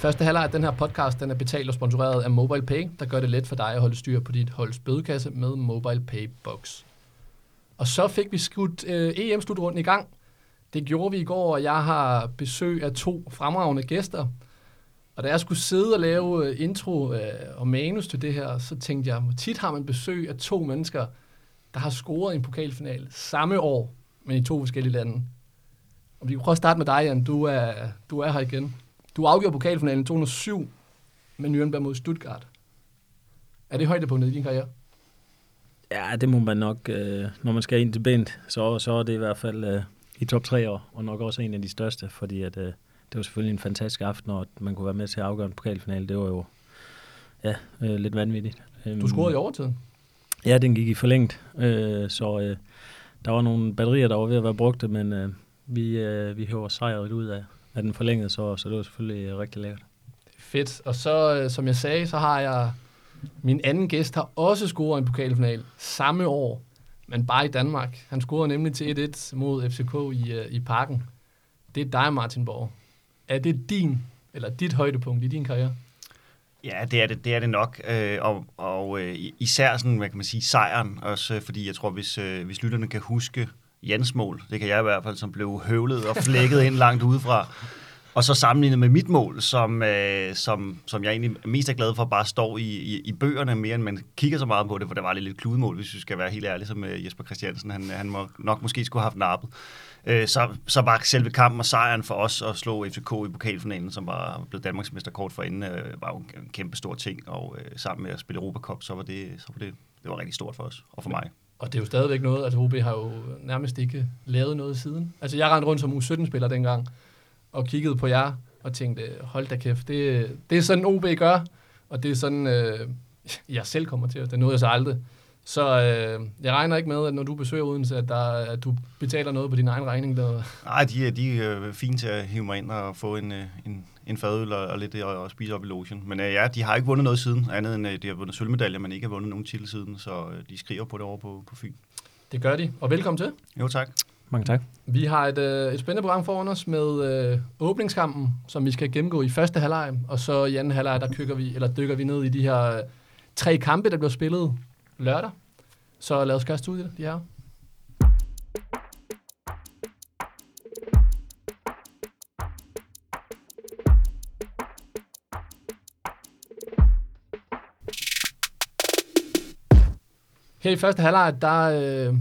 Første halvleg af den her podcast den er betalt og sponsoreret af MobilePay, der gør det let for dig at holde styr på dit holds bødekasse med MobilePay Box. Og så fik vi skudt øh, EM-slutrunden i gang. Det gjorde vi i går, og jeg har besøg af to fremragende gæster. Og da jeg skulle sidde og lave øh, intro øh, og manus til det her, så tænkte jeg, tit har man besøg af to mennesker, der har scoret en pokalfinal samme år, men i to forskellige lande. Og vi kan prøve at starte med dig, Jan. Du er, du er her igen. Du afgjorde pokalfinalen 207 med Nürnberg mod Stuttgart. Er det højdepunktet i din karriere? Ja, det må man nok, øh, når man skal ind til bent, så, så er det i hvert fald øh, i top 3 år, og nok også en af de største, fordi at, øh, det var selvfølgelig en fantastisk aften, og man kunne være med til at afgøre en pokalfinale. Det var jo ja, øh, lidt vanvittigt. Du scorede i overtiden? Ja, den gik i forlængt, øh, så øh, der var nogle batterier, der var ved at være brugte, men øh, vi, øh, vi høver sejret ud af, af den forlængede, så, så det var selvfølgelig rigtig lækkert. Fedt. Og så, øh, som jeg sagde, så har jeg min anden gæst har også scoret en pokalfinal samme år, men bare i Danmark. Han scorede nemlig til 1-1 mod FCK i, øh, i parken. Det er dig, Martin Borg. Er det din, eller dit højdepunkt i din karriere? Ja, det er det, det, er det nok, øh, og, og øh, især sådan, hvad kan man sige, sejren, også øh, fordi jeg tror, hvis, øh, hvis lytterne kan huske Jens mål, det kan jeg i hvert fald, som blev høvlet og flækket ind langt udefra, og så sammenlignet med mit mål, som, øh, som, som jeg egentlig mest er glad for, bare står i, i, i bøgerne mere, end man kigger så meget på det, for det var lidt et kludemål, hvis vi skal være helt ærlige, som øh, Jesper Christiansen, han, han må nok måske skulle have haft nappet. Øh, så, så var selve kampen og sejren for os at slå FCK i pokalfinalen, som var blevet Danmarksmester kort for inden, øh, var jo en kæmpe stor ting, og øh, sammen med at spille Europa Cup, så var det, så var det, det var rigtig stort for os og for mig. Og det er jo stadigvæk noget, altså OB har jo nærmest ikke lavet noget siden. Altså jeg rendte rundt som U17-spiller dengang, og kiggede på jer, og tænkte, hold da kæft, det, det er sådan OB gør, og det er sådan, øh, jeg selv kommer til, det er noget, jeg så aldrig. Så øh, jeg regner ikke med, at når du besøger Odense, at, der, at du betaler noget på din egen regning. Der. Nej, de, er, de er fine til at hive mig ind og få en, øh, en, en fadøl og, og lidt og, og spise op i logen. Men øh, ja, de har ikke vundet noget siden, andet end de har vundet sølvmedaljer, men ikke har vundet nogen titel siden, så øh, de skriver på det over på, på Fyn. Det gør de, og velkommen til. Jo, tak. Mange tak. Vi har et, øh, et spændende program foran os med øh, åbningskampen, som vi skal gennemgå i første halvleg, og så i anden halvleg, der dykker vi, eller dykker vi ned i de her øh, tre kampe, der bliver spillet lørdag. Så lad os kaste ud i det, de her. Her i første halvleg, der øh,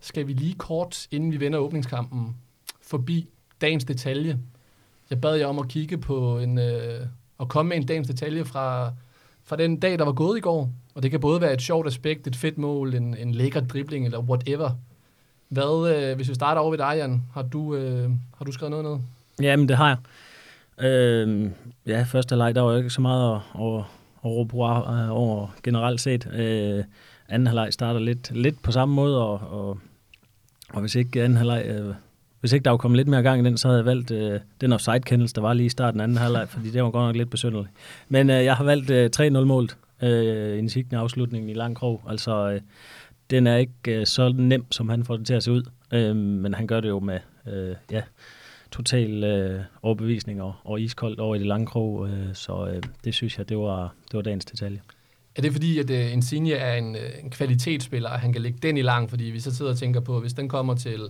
skal vi lige kort, inden vi vender åbningskampen, forbi dagens detalje. Jeg bad jer om at kigge på en, øh, og komme med en dagens detalje fra, fra den dag, der var gået i går. Og det kan både være et sjovt aspekt, et fedt mål, en, en lækker dribling eller whatever. Hvad, øh, hvis vi starter over ved dig, Jan, har du, øh, har du skrevet noget ned? Jamen, det har jeg. Øh, ja, første leg, der var jo ikke så meget at, at, at råbe øh, over generelt set. Øh, anden halvleg starter lidt, lidt på samme måde, og, og, og hvis ikke anden halvleg, øh, hvis ikke der var kommet lidt mere gang i den, så havde jeg valgt øh, den offside-kendelse, der var lige i starten af anden halvleg, fordi det var godt nok lidt besynderligt. Men øh, jeg har valgt øh, 3-0-målet, øh, Insigne afslutningen i lang krog. Altså, øh, den er ikke øh, så nem, som han får det til at se ud, øh, men han gør det jo med, øh, ja, total øh, overbevisning og, og iskoldt over i det lange krog, øh, så øh, det synes jeg, det var, det var dagens detalje. Er det fordi, at uh, Insigne er en, uh, en kvalitetsspiller, og han kan lægge den i lang? Fordi vi så sidder og tænker på, hvis den kommer til,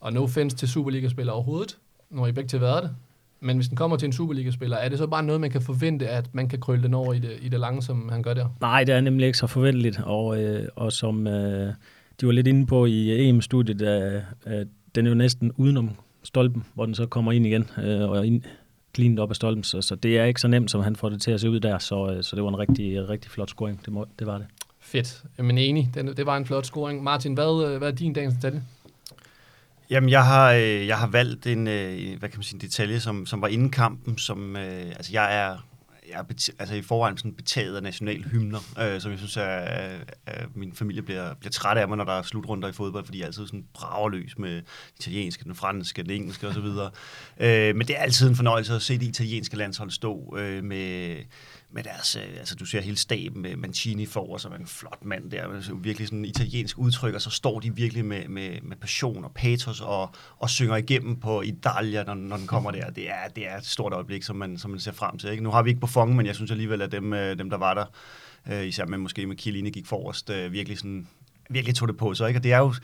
og no offense til Superliga-spiller overhovedet, når I begge til været det, men hvis den kommer til en Superliga-spiller, er det så bare noget, man kan forvente, at man kan krølle den over i det, i det lange, som han gør der? Nej, det er nemlig ikke så forventeligt, og, øh, og som øh, de var lidt inde på i øh, EM-studiet, øh, øh, den er jo næsten udenom stolpen, hvor den så kommer ind igen, øh, og ind, cleanet op af stolpen, så, så det er ikke så nemt, som han får det til at se ud der, så, øh, så det var en rigtig, rigtig flot scoring, det, må, det var det. Fedt, men enig, det, det var en flot scoring. Martin, hvad, øh, hvad er din dagens detalje? Jamen, jeg har, øh, jeg har valgt en, hvad kan man sige, en detalje, som, som var inden kampen, som, altså jeg er, jeg er bet- altså i forvejen sådan betaget af nationalhymner, øh, som jeg synes, at, at min familie bliver, bliver træt af mig, når der er slutrunder i fodbold, fordi jeg altid sådan braverløs med italienske, den franske, den engelske osv. Øh, men det er altid en fornøjelse at se det italienske landshold stå øh, med med deres, øh, altså du ser hele staben med Mancini for, som er en flot mand der, altså, virkelig sådan en italiensk udtryk, og så står de virkelig med, med, med passion og patos og, og synger igennem på Italia, når, når den kommer der. Det er, det er et stort øjeblik, som man, som man ser frem til. Ikke? Nu har vi ikke på Buffon, men jeg synes alligevel, at dem, øh, dem der var der, øh, især med måske med Chiellini gik forrest, øh, virkelig sådan virkelig tog det på sig. Ikke? Og det er jo,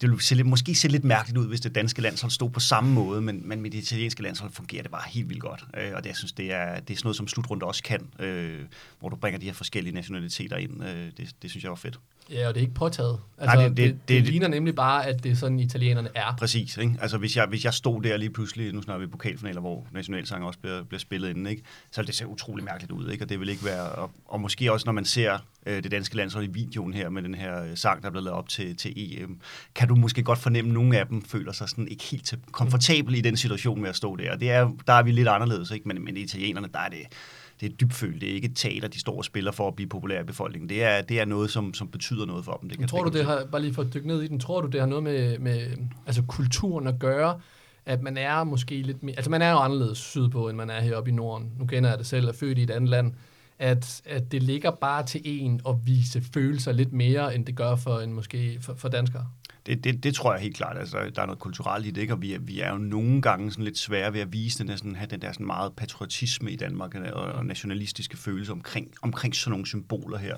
det ville se lidt, måske se lidt mærkeligt ud, hvis det danske landshold stod på samme måde, men, men med det italienske landshold fungerer det bare helt vildt godt. Øh, og det, jeg synes, det er, det er sådan noget, som slutrunde også kan, øh, hvor du bringer de her forskellige nationaliteter ind. Øh, det, det synes jeg var fedt. Ja, og det er ikke påtaget. Altså, Nej, det, det, det, det, det ligner nemlig bare, at det er sådan, italienerne er. Præcis. Ikke? Altså, hvis jeg, hvis jeg stod der lige pludselig, nu snakker vi pokalfinaler, hvor nationalsang også bliver, bliver spillet inden, ikke? så det ser utrolig mærkeligt ud. Ikke? Og det vil ikke være... Og, og måske også, når man ser øh, det danske landshold i videoen her, med den her øh, sang, der er blevet lavet op til, til EM, kan du måske godt fornemme, at nogle af dem føler sig sådan ikke helt komfortabel i den situation med at stå der. Det er, der er vi lidt anderledes, ikke? Men, men italienerne, der er det det er dybfølt. Det er ikke et teater, de står og spiller for at blive populære i befolkningen. Det er, det er noget, som, som betyder noget for dem. Det kan tror du, det har, bare lige for at dykke ned i den, tror du, det har noget med, med altså kulturen at gøre, at man er måske lidt mere, altså man er jo anderledes sydpå, end man er heroppe i Norden. Nu kender jeg det selv, er født i et andet land. At, at det ligger bare til en at vise følelser lidt mere, end det gør for en måske for, for danskere det, det, det tror jeg helt klart. Altså, der er noget kulturelt i det, ikke? og vi er, vi er jo nogle gange sådan lidt svære ved at vise den der, sådan, have den der sådan meget patriotisme i Danmark og, og nationalistiske følelser omkring, omkring sådan nogle symboler her,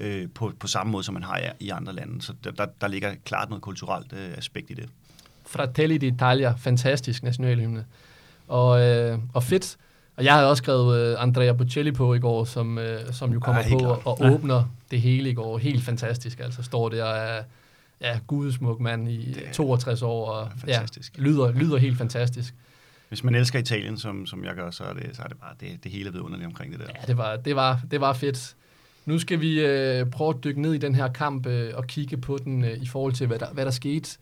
øh, på, på samme måde, som man har i, i andre lande. Så der, der, der ligger klart noget kulturelt øh, aspekt i det. Fratelli d'Italia, fantastisk nationalhymne. Og, øh, og fedt. Og jeg havde også skrevet øh, Andrea Bocelli på i går, som, øh, som jo kommer ja, på og, og åbner det hele i går. Helt fantastisk, altså står der og ja, gudesmuk mand i det 62 år, og fantastisk. Ja, lyder, lyder helt fantastisk. Hvis man elsker Italien, som, som jeg gør, så er det, så er det bare det, det hele vidunderligt omkring det der. Ja, det var, det var, det var fedt. Nu skal vi øh, prøve at dykke ned i den her kamp øh, og kigge på den øh, i forhold til, hvad der, hvad der skete.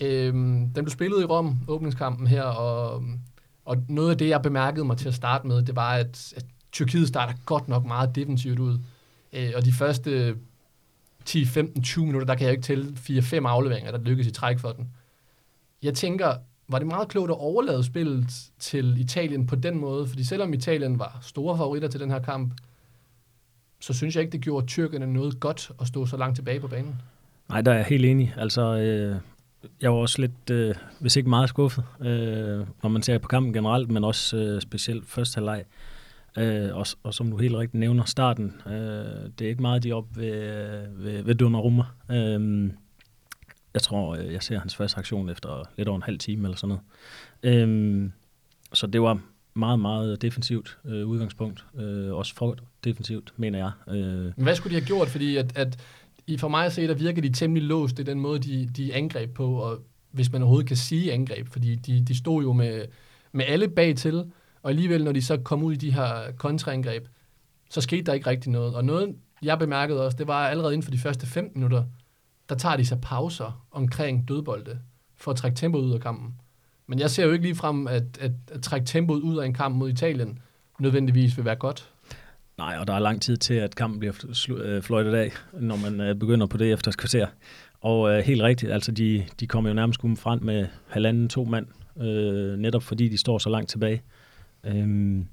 Øh, den blev spillet i Rom, åbningskampen her, og, og noget af det, jeg bemærkede mig til at starte med, det var, at, at Tyrkiet starter godt nok meget defensivt ud. Øh, og de første 10, 15, 20 minutter, der kan jeg ikke tælle 4-5 afleveringer, der lykkes i træk for den. Jeg tænker, var det meget klogt at overlade spillet til Italien på den måde? Fordi selvom Italien var store favoritter til den her kamp, så synes jeg ikke, det gjorde tyrkerne noget godt at stå så langt tilbage på banen. Nej, der er jeg helt enig. Altså, øh, jeg var også lidt, øh, hvis ikke meget skuffet, øh, når man ser på kampen generelt, men også øh, specielt første halvleg. Øh, Øh, og, og som du helt rigtigt nævner, starten, øh, det er ikke meget de op ved, ved, ved Donnarumma. Øh, jeg tror, øh, jeg ser hans første aktion efter lidt over en halv time eller sådan noget. Øh, så det var meget, meget defensivt øh, udgangspunkt. Øh, også for defensivt, mener jeg. Øh. Hvad skulle de have gjort? Fordi at, at i for mig at se, der virker de temmelig låst i den måde, de, de angreb på, og hvis man overhovedet kan sige angreb, fordi de, de stod jo med, med alle bag til, og alligevel, når de så kom ud i de her kontraangreb, så skete der ikke rigtig noget. Og noget, jeg bemærkede også, det var allerede inden for de første 15 minutter, der tager de sig pauser omkring dødbolde, for at trække tempoet ud af kampen. Men jeg ser jo ikke lige frem, at, at, at trække tempoet ud af en kamp mod Italien nødvendigvis vil være godt. Nej, og der er lang tid til, at kampen bliver øh, fløjtet af, når man øh, begynder på det efter et kvarter. Og øh, helt rigtigt, altså de, de kommer jo nærmest frem med halvanden, to mand, øh, netop fordi de står så langt tilbage. Øhm,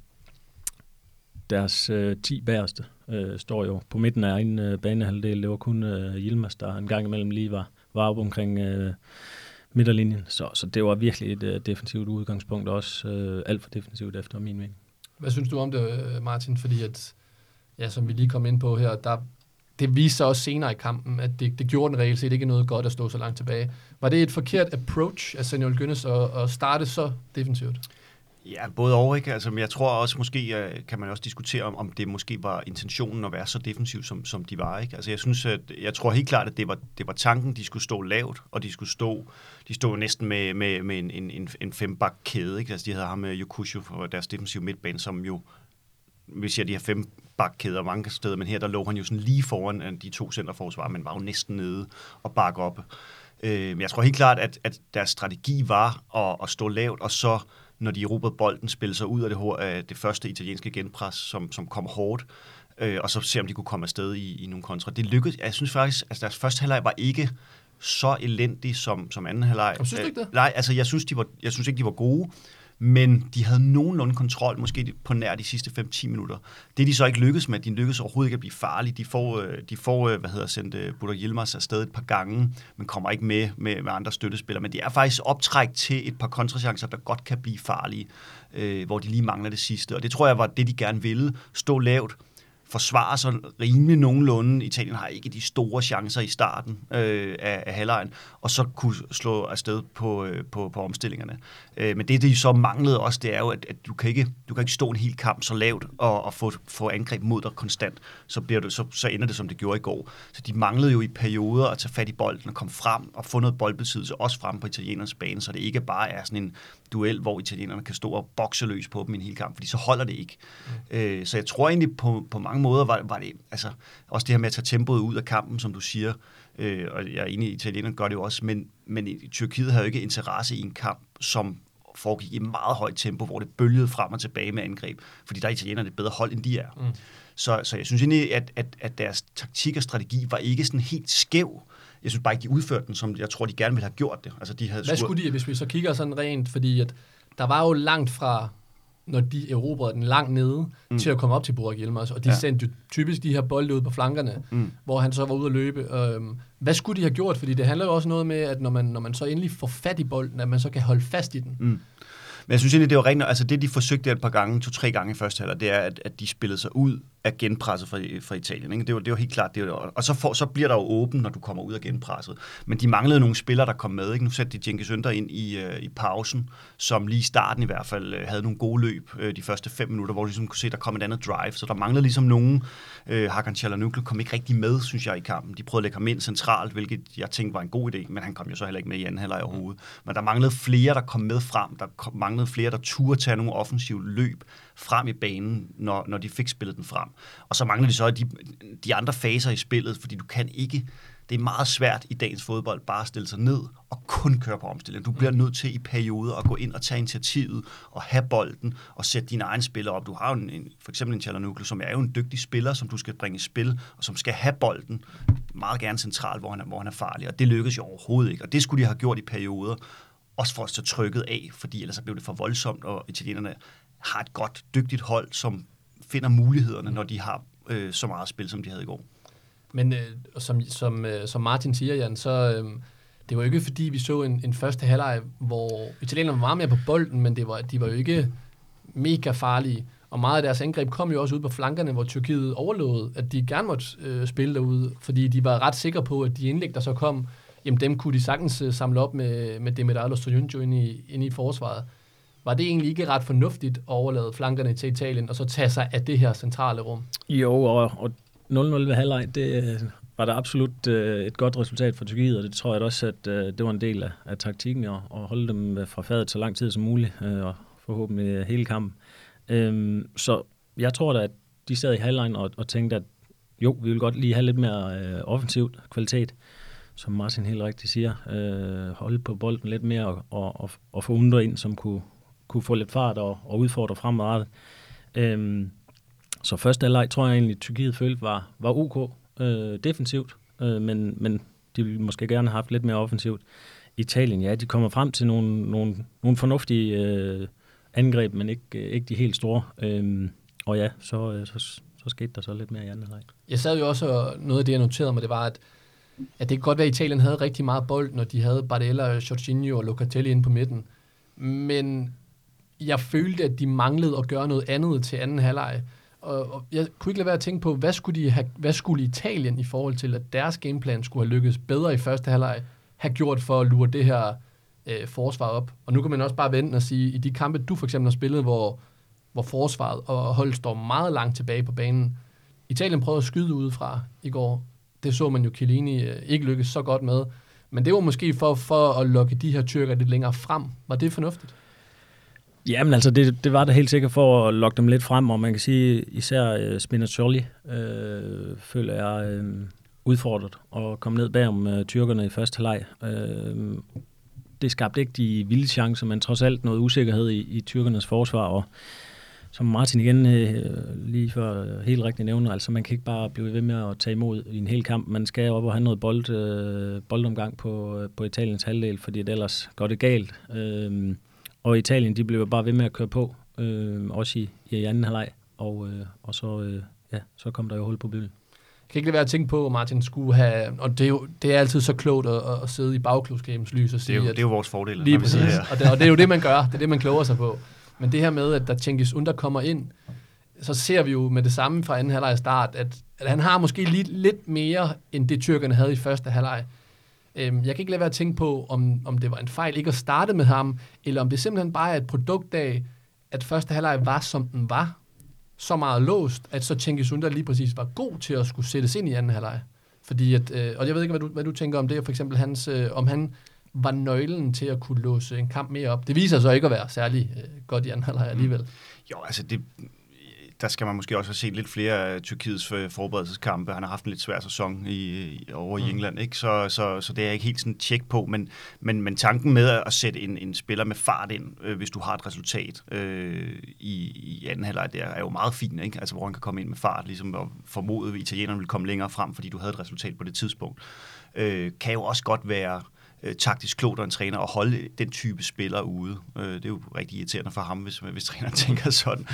deres øh, 10 bæreste øh, står jo på midten af egen øh, banehalvdel. Det var kun øh, Yilmaz, der en gang imellem lige var, var op omkring øh, midterlinjen. Så, så det var virkelig et øh, defensivt udgangspunkt, også øh, alt for defensivt efter min mening. Hvad synes du om det, øh, Martin? Fordi at, ja, som vi lige kom ind på her, der, det viste sig også senere i kampen, at det, det gjorde den reelt set ikke noget godt at stå så langt tilbage. Var det et forkert approach af Senior Gynnes at, at starte så defensivt? Ja, både og, ikke? Altså, men jeg tror også måske, øh, kan man også diskutere om, om det måske var intentionen at være så defensiv, som, som de var, ikke? Altså, jeg synes, at, jeg tror helt klart, at det var, det var tanken, de skulle stå lavt, og de skulle stå, de stod næsten med, med, med en, en, en, en fembak kæde, ikke? Altså, de havde ham øh, med Yokushu for deres defensive midtbane, som jo, vi siger, de her fem bakkæder mange steder, men her der lå han jo sådan lige foran øh, de to centerforsvar, men var jo næsten nede og bakke op. Øh, men jeg tror helt klart, at, at deres strategi var at, at stå lavt, og så når de erobrede bolden, spille sig ud af det, af det første italienske genpres, som, som kom hårdt, øh, og så se, om de kunne komme afsted i, i nogle kontra. Det lykkedes. Jeg synes faktisk, at altså deres første halvleg var ikke så elendig som, som anden halvleg. Synes du ikke det? Øh, Nej, altså jeg synes, de var, jeg synes ikke, de var gode, men de havde nogenlunde kontrol, måske på nær de sidste 5-10 minutter. Det de så ikke lykkedes med. De lykkedes overhovedet ikke at blive farlige. De får, øh, de får øh, hvad hedder, sendt øh, Budak Yilmaz afsted et par gange, men kommer ikke med, med med andre støttespillere. Men det er faktisk optræk til et par kontrachancer, der godt kan blive farlige, øh, hvor de lige mangler det sidste. Og det tror jeg var det, de gerne ville. Stå lavt, forsvare sig rimelig nogenlunde. Italien har ikke de store chancer i starten øh, af, af halvlejen, og så kunne slå afsted på, øh, på, på omstillingerne. Øh, men det, de så manglede også, det er jo, at, at du, kan ikke, du kan ikke stå en hel kamp så lavt og, og få, få angreb mod dig konstant. Så, bliver du, så, så ender det, som det gjorde i går. Så de manglede jo i perioder at tage fat i bolden og komme frem og få noget boldbesiddelse også frem på italienernes bane, så det ikke bare er sådan en duel, hvor italienerne kan stå og bokse løs på dem i en hel kamp, fordi så holder det ikke. Mm. Øh, så jeg tror egentlig på, på mange måder var, var det, altså også det her med at tage tempoet ud af kampen, som du siger, øh, og jeg er enig i, italienerne gør det jo også, men, men Tyrkiet havde jo ikke interesse i en kamp, som foregik i meget højt tempo, hvor det bølgede frem og tilbage med angreb, fordi der er italienerne et bedre hold, end de er. Mm. Så, så jeg synes egentlig, at, at, at deres taktik og strategi var ikke sådan helt skæv. Jeg synes bare ikke, de udførte den, som jeg tror, de gerne ville have gjort det. Altså, de havde Hvad skulle de, hvis vi så kigger sådan rent, fordi at der var jo langt fra, når de erobrede den langt nede, mm. til at komme op til Burak Yilmaz, og de Ja. sendte jo typisk de her bolde ud på flankerne, mm. hvor han så var ude at løbe. Øhm, hvad skulle de have gjort? Fordi det handler jo også noget med, at når man, når man så endelig får fat i bolden, at man så kan holde fast i den. Mm. Men jeg synes egentlig, det var rent, altså det, de forsøgte et par gange, to-tre gange i første halvleg, det er, at, at de spillede sig ud af genpresset fra, fra Italien. Ikke? Det, var, det var helt klart. Det var, og så, får, så bliver der jo åben, når du kommer ud af genpresset. Men de manglede nogle spillere, der kom med. Ikke? Nu satte de Jenkins Ønder ind i, øh, i pausen, som lige i starten i hvert fald øh, havde nogle gode løb øh, de første fem minutter, hvor du ligesom kunne se, der kom et andet drive. Så der manglede ligesom nogen. Øh, Hakan Çalhanoğlu kom ikke rigtig med, synes jeg, i kampen. De prøvede at lægge ham ind centralt, hvilket jeg tænkte var en god idé, men han kom jo så heller ikke med i anden halvleg overhovedet. Men der manglede flere, der kom med frem. Der kom, manglede flere, der turde tage nogle offensive løb frem i banen, når, når de fik spillet den frem. Og så manglede de så de, de andre faser i spillet, fordi du kan ikke det er meget svært i dagens fodbold bare at stille sig ned og kun køre på omstilling. Du bliver nødt til i perioder at gå ind og tage initiativet og have bolden og sætte dine egne spillere op. Du har jo en, en, for eksempel en Çalhanoğlu, som er jo en dygtig spiller, som du skal bringe i spil, og som skal have bolden meget gerne centralt, hvor han er, hvor han er farlig. Og det lykkes jo overhovedet ikke. Og det skulle de have gjort i perioder, også for at tage trykket af, fordi ellers så blev det for voldsomt, og italienerne har et godt, dygtigt hold, som finder mulighederne, når de har øh, så meget spil, som de havde i går. Men øh, som, som, øh, som Martin siger, Jan, så øh, det var jo ikke fordi, vi så en, en første halvleg, hvor italienerne var meget mere på bolden, men det var, de var jo ikke mega farlige. Og meget af deres angreb kom jo også ud på flankerne, hvor Tyrkiet overlod, at de gerne måtte øh, spille derude, fordi de var ret sikre på, at de indlæg, der så kom, jamen dem kunne de sagtens øh, samle op med, med Demedal og Soyuncu ind i, ind i forsvaret. Var det egentlig ikke ret fornuftigt at overlade flankerne til Italien, og så tage sig af det her centrale rum? Jo, og, og 0-0 ved halvleg, det øh, var der absolut øh, et godt resultat for Tyrkiet, og det tror jeg også, at øh, det var en del af, af taktikken, at, at holde dem øh, fra fadet så lang tid som muligt, øh, og forhåbentlig øh, hele kampen. Øhm, så jeg tror da, at de sad i halvlejen og, og tænkte, at jo, vi vil godt lige have lidt mere øh, offensivt kvalitet, som Martin helt rigtigt siger. Øh, holde på bolden lidt mere og, og, og, og få under ind, som kunne, kunne få lidt fart og, og udfordre fremadrettet. Øhm, så første leg tror jeg egentlig, at Tyrkiet følte var, var ok øh, defensivt, øh, men, men de ville måske gerne have haft lidt mere offensivt. Italien, ja, de kommer frem til nogle, nogle, nogle fornuftige øh, angreb, men ikke, øh, ikke de helt store. Øhm, og ja, så, øh, så, så skete der så lidt mere i anden halvleg. Jeg sad jo også, og noget af det, jeg noterede mig, det var, at, at det kan godt være, at Italien havde rigtig meget bold, når de havde Bardella, Jorginho og Locatelli inde på midten. Men jeg følte, at de manglede at gøre noget andet til anden halvleg. Og, og jeg kunne ikke lade være at tænke på, hvad skulle, de have, hvad skulle Italien i forhold til, at deres gameplan skulle have lykkes bedre i første halvleg, have gjort for at lure det her øh, forsvar op. Og nu kan man også bare vente og sige, i de kampe, du for eksempel har spillet, hvor, hvor forsvaret og holdet står meget langt tilbage på banen. Italien prøvede at skyde udefra i går. Det så man jo Chiellini øh, ikke lykkes så godt med. Men det var måske for, for at lokke de her tyrker lidt længere frem. Var det fornuftigt? Jamen altså, det, det var det helt sikkert for at lokke dem lidt frem, og man kan sige, især øh, uh, Spinazzoli øh, føler jeg øh, udfordret og komme ned bagom uh, øh, tyrkerne i første halvleg. Øh, det skabte ikke de vilde chancer, men trods alt noget usikkerhed i, i tyrkernes forsvar, og som Martin igen øh, lige før helt rigtigt nævner, altså man kan ikke bare blive ved med at tage imod i en hel kamp. Man skal op og have noget bold, øh, boldomgang på, øh, på Italiens halvdel, fordi det ellers går det galt. Øh, og Italien, de blev bare ved med at køre på, øh, også i, i anden halvleg, og, øh, og så, øh, ja, så kom der jo hul på byen. Jeg kan ikke lade være at tænke på, at Martin skulle have, og det er, jo, det er altid så klogt at, at sidde i bagklubsgamens lys og sige, det er jo, at, det er jo vores fordel. Lige præcis, og det, og det er jo det, man gør. Det er det, man kloger sig på. Men det her med, at der Cengiz Under kommer ind, så ser vi jo med det samme fra anden halvleg start, at, at han har måske lidt, lidt mere, end det tyrkerne havde i første halvleg. Øhm, jeg kan ikke lade være at tænke på, om, om det var en fejl ikke at starte med ham, eller om det simpelthen bare er et produkt af, at første halvleg var, som den var, så meget låst, at så Cengiz Under lige præcis var god til at skulle sættes ind i anden halvleg. Fordi at, øh, og jeg ved ikke, hvad du, hvad du tænker om det, for eksempel hans, øh, om han var nøglen til at kunne låse en kamp mere op. Det viser sig ikke at være særlig øh, godt i anden halvleg alligevel. Jo, altså det, der skal man måske også have set lidt flere af Tyrkiets forberedelseskampe. Han har haft en lidt svær sæson i, over mm. i England, ikke? Så, så, så det er jeg ikke helt sådan tjek på, men, men, men tanken med at sætte en, en spiller med fart ind, øh, hvis du har et resultat øh, i, i anden halvleg, det er jo meget fint, ikke? Altså, hvor han kan komme ind med fart, ligesom at formode, at italienerne vil komme længere frem, fordi du havde et resultat på det tidspunkt, øh, kan jo også godt være øh, taktisk klogt en træner at holde den type spiller ude. Øh, det er jo rigtig irriterende for ham, hvis, hvis træneren tænker sådan.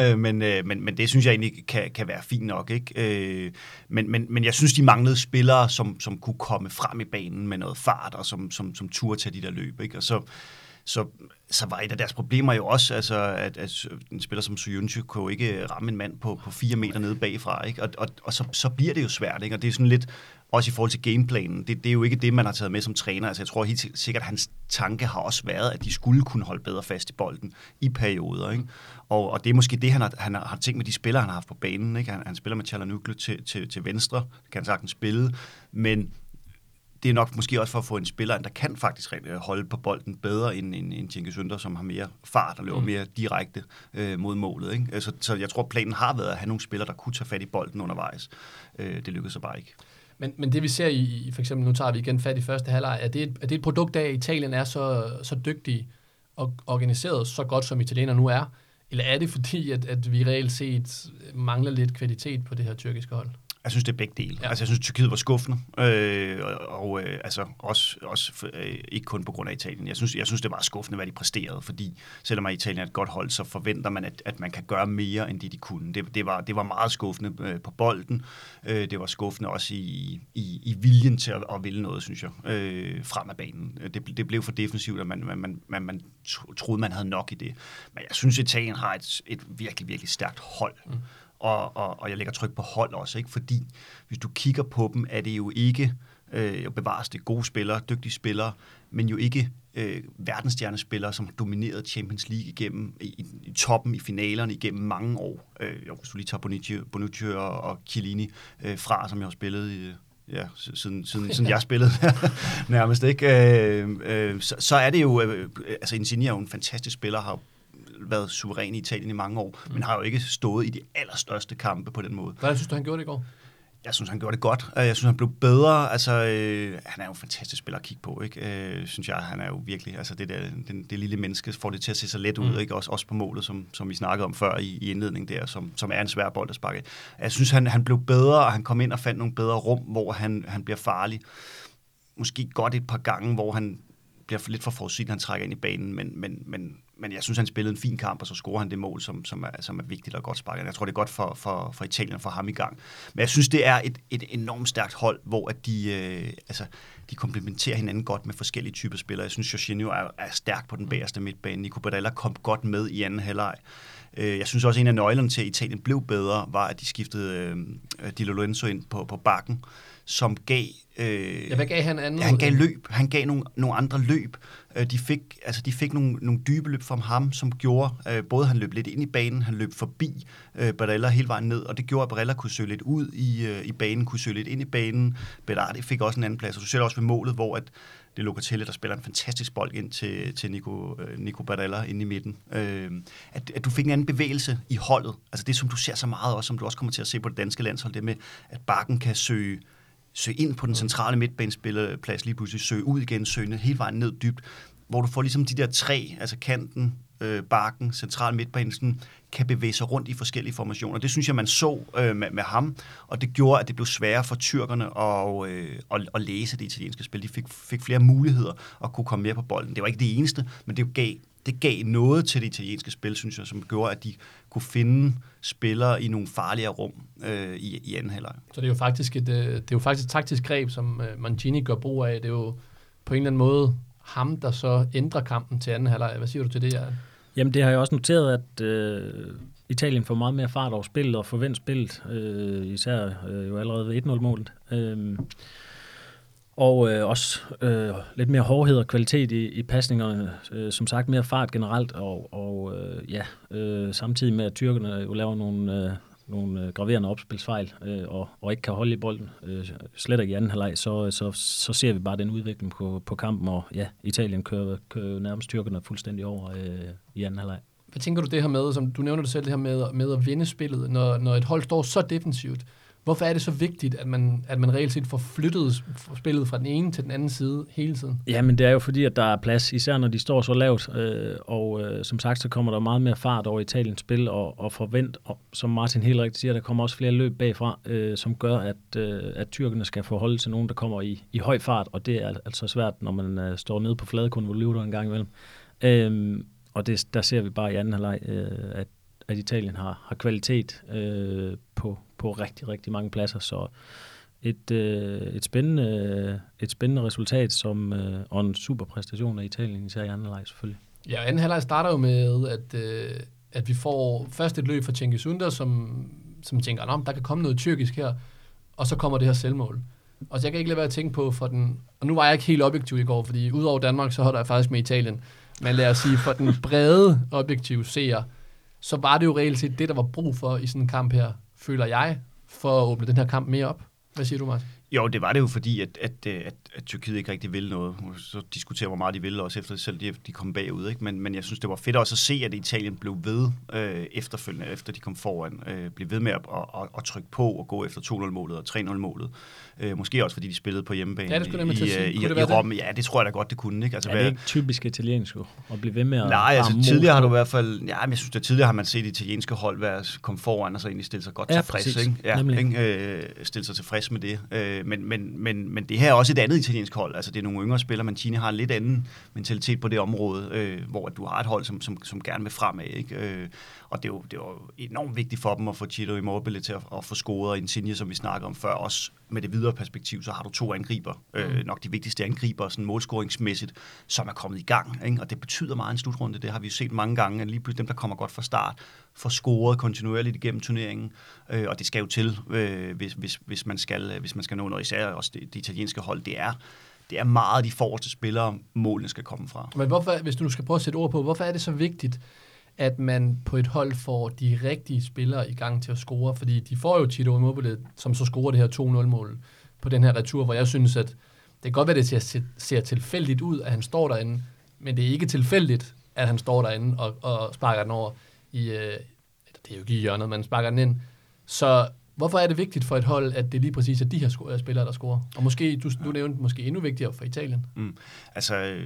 Øh, men, øh, men, men det synes jeg egentlig kan, kan være fint nok. Ikke? Øh, men, men, men jeg synes, de manglede spillere, som, som kunne komme frem i banen med noget fart, og som, som, som turde tage de der løb. Ikke? Og så, så, så var et af deres problemer jo også, altså, at, at en spiller som Soyuncu kunne ikke ramme en mand på, på fire meter nede bagfra, ikke? Og, og, og så, så bliver det jo svært, ikke? og det er sådan lidt, også i forhold til gameplanen, det, det er jo ikke det, man har taget med som træner. Altså, jeg tror helt sikkert, at hans tanke har også været, at de skulle kunne holde bedre fast i bolden i perioder. Ikke? Og, og det er måske det, han har, han har tænkt med de spillere, han har haft på banen. Ikke? Han, han spiller med Chalanukle til, til, til venstre, det kan han sagtens spille, men det er nok måske også for at få en spiller, der kan faktisk holde på bolden bedre end en, en Tjenke Sønder, som har mere fart og løber mm. mere direkte øh, mod målet. Ikke? Altså, så jeg tror, planen har været at have nogle spillere, der kunne tage fat i bolden undervejs. Øh, det lykkedes så bare ikke. Men, men det vi ser i, for eksempel, nu tager vi igen fat i første halvleg, er det, et, er det et produkt af, at Italien er så, så dygtig og organiseret så godt, som italiener nu er? Eller er det fordi, at, at vi reelt set mangler lidt kvalitet på det her tyrkiske hold? Jeg synes, det er begge dele. Ja. Altså, jeg synes, Tyrkiet var skuffende, øh, og øh, altså, også, også øh, ikke kun på grund af Italien. Jeg synes, jeg synes, det var skuffende, hvad de præsterede, fordi selvom Italien er et godt hold, så forventer man, at, at man kan gøre mere, end det de kunne. Det, det, var, det var meget skuffende øh, på bolden. Øh, det var skuffende også i, i, i viljen til at, at ville noget, synes jeg, øh, frem af banen. Det, det blev for defensivt, at man, man, man, man troede, man havde nok i det. Men jeg synes, Italien har et, et virkelig, virkelig stærkt hold. Mm og, og, og jeg lægger tryk på hold også, ikke? fordi hvis du kigger på dem, er det jo ikke øh, bevares det gode spillere, dygtige spillere, men jo ikke øh, verdensstjernespillere, som har domineret Champions League igennem i, i toppen i finalerne igennem mange år. Øh, jo, hvis du lige tager Bonucci, Bonucci og, og Chiellini øh, fra, som jeg har spillet i, ja, siden, siden, siden jeg spillede nærmest, ikke? Øh, øh, så, så er det jo, øh, altså Insigne er jo en fantastisk spiller, har været suveræn i Italien i mange år, mm. men har jo ikke stået i de allerstørste kampe på den måde. Hvad synes du, han gjorde det i går? Jeg synes, han gjorde det godt. Jeg synes, han blev bedre. Altså, øh, han er jo en fantastisk spiller at kigge på, ikke? Øh, synes jeg, han er jo virkelig, altså det, der, det, det lille menneske får det til at se så let ud, mm. ikke? Også, også på målet, som, som vi snakkede om før i, i indledningen der, som, som er en svær bold at sparke. Jeg synes, han, han blev bedre, og han kom ind og fandt nogle bedre rum, hvor han, han bliver farlig. Måske godt et par gange, hvor han bliver lidt for forudsigende, han trækker ind i banen, men, men, men men jeg synes, han spillede en fin kamp, og så scorer han det mål, som, som, er, som er vigtigt og godt sparket. Jeg tror, det er godt for, for, for Italien for ham i gang. Men jeg synes, det er et, et enormt stærkt hold, hvor at de, øh, altså, de komplementerer hinanden godt med forskellige typer spillere. Jeg synes, Jorginho er, er stærk på den bagerste midtbane. Nico Badalla kom godt med i anden halvleg. Øh, jeg synes også, at en af nøglerne til, at Italien blev bedre, var, at de skiftede øh, Di Lorenzo ind på, på bakken, som gav... Øh, ja, hvad gav han andet? Ja, han gav løb. Han gav nogle, nogle andre løb. Øh, de fik, altså, de fik nogle, nogle dybe løb fra ham, som gjorde, øh, både han løb lidt ind i banen, han løb forbi øh, Barella hele vejen ned, og det gjorde, at Barella kunne søge lidt ud i, øh, i banen, kunne søge lidt ind i banen. Berardi fik også en anden plads, og du ser også ved målet, hvor at det er Locatelli, der spiller en fantastisk bold ind til, til Nico, øh, Nico Barella inde i midten. Øh, at, at du fik en anden bevægelse i holdet. Altså det, som du ser så meget også, som du også kommer til at se på det danske landshold, det med, at Bakken kan søge søge ind på den centrale midtbanespillerplads lige pludselig, søge ud igen, søge hele vejen ned dybt. hvor du får ligesom de der tre, altså kanten, øh, bakken, central midtbanen, kan bevæge sig rundt i forskellige formationer. Det synes jeg, man så øh, med, med ham, og det gjorde, at det blev sværere for tyrkerne at, øh, at, at læse det italienske spil. De fik, fik flere muligheder at kunne komme mere på bolden. Det var ikke det eneste, men det gav, det gav noget til det italienske spil, synes jeg, som gjorde, at de kunne finde spillere i nogle farligere rum øh, i, i anden halvleg. Så det er jo faktisk et, øh, det er jo faktisk et taktisk greb, som øh, Mancini gør brug af. Det er jo på en eller anden måde ham, der så ændrer kampen til anden halvleg. Hvad siger du til det, Jan? Jamen, det har jeg også noteret, at øh, Italien får meget mere fart over spillet og forvent spillet, øh, især øh, jo allerede ved 1-0-målet. Øh, og øh, også øh, lidt mere hårdhed og kvalitet i, i pasningerne. Øh, som sagt, mere fart generelt, og, og øh, ja, øh, samtidig med, at tyrkerne jo laver nogle, øh, nogle øh, graverende opspilsfejl øh, og, og ikke kan holde i bolden, øh, slet ikke i anden halvleg, så, øh, så, så ser vi bare den udvikling på, på kampen, og ja, Italien kører, kører nærmest tyrkerne fuldstændig over øh, i anden halvleg. Hvad tænker du det her med, som du nævner det selv, det her med, med at vinde spillet, når, når et hold står så defensivt? Hvorfor er det så vigtigt, at man, at man reelt set får flyttet spillet fra den ene til den anden side hele tiden? Jamen, det er jo fordi, at der er plads, især når de står så lavt. Øh, og øh, som sagt, så kommer der meget mere fart over Italiens spil, og, og forvent, og, som Martin helt rigtigt siger, der kommer også flere løb bagfra, øh, som gør, at, øh, at tyrkerne skal forholde til nogen, der kommer i, i høj fart, og det er altså svært, når man øh, står nede på flade konvolutter en gang imellem. Øh, og det, der ser vi bare i anden halvleg, øh, at, at Italien har, har kvalitet øh, på, på rigtig, rigtig mange pladser. Så et, øh, et, spændende, et spændende resultat som, øh, og en super præstation af Italien, især i anden halvleg selvfølgelig. Ja, anden halvleg starter jo med, at, øh, at vi får først et løb fra Cengiz Under, som, som tænker, at der kan komme noget tyrkisk her, og så kommer det her selvmål. Og så jeg kan ikke lade være at tænke på, for den, og nu var jeg ikke helt objektiv i går, fordi udover Danmark, så holder jeg faktisk med Italien. Men lad os sige, for den brede objektive seer, så var det jo reelt set det, der var brug for i sådan en kamp her, føler jeg, for at åbne den her kamp mere op. Hvad siger du, Martin? Jo, det var det jo fordi, at, at, øh, at, at Tyrkiet ikke rigtig ville noget. Så diskuterer hvor meget de ville, også efter selv de, de kom bagud. Ikke? Men, men jeg synes, det var fedt også at se, at Italien blev ved øh, efterfølgende, efter de kom foran. Øh, blev ved med at, at, at, at trykke på og gå efter 2-0-målet og 3-0-målet. Øh, måske også, fordi de spillede på hjemmebane ja, det i, i, i, i, i Rom. Det? Ja, det tror jeg da godt, det kunne. Ikke? Altså, er det ikke typisk italiensk at blive ved med at... Nej, altså tidligere har du i hvert fald... Ja, men jeg synes, at tidligere har man set italienske hold være, komme foran og så egentlig stille sig godt ja, tilfreds. Præcis. Ikke? Ja, ikke? Øh, stille sig tilfreds med det. Øh, men, men, men, men det her er også et andet italiensk hold. Altså, det er nogle yngre spillere. Mancini har en lidt anden mentalitet på det område, øh, hvor du har et hold, som, som, som gerne vil fremad. Ikke? Øh, og det er, jo, det jo enormt vigtigt for dem at få Chito Immobile til at, at få scoret, og Insigne, som vi snakker om før, også med det videre perspektiv, så har du to angriber, øh, mm. øh, nok de vigtigste angriber, sådan målscoringsmæssigt, som er kommet i gang. Ikke? Og det betyder meget en slutrunde, det har vi jo set mange gange, at lige pludselig dem, der kommer godt fra start, får scoret kontinuerligt igennem turneringen, øh, og det skal jo til, øh, hvis, hvis, hvis, man skal, hvis man skal nå noget, især også det, det italienske hold, det er det er meget de forreste spillere, målene skal komme fra. Men hvorfor, hvis du nu skal prøve at sætte ord på, hvorfor er det så vigtigt, at man på et hold får de rigtige spillere i gang til at score, fordi de får jo Tito Immobile, som så scorer det her 2-0-mål på den her retur, hvor jeg synes, at det kan godt være, at det ser, ser tilfældigt ud, at han står derinde, men det er ikke tilfældigt, at han står derinde og, og sparker den over i, øh, det er jo ikke i hjørnet, man sparker den ind. Så hvorfor er det vigtigt for et hold, at det lige præcis er de her spillere, der scorer? Og måske, du, du nævnte måske endnu vigtigere for Italien. Mm. Altså,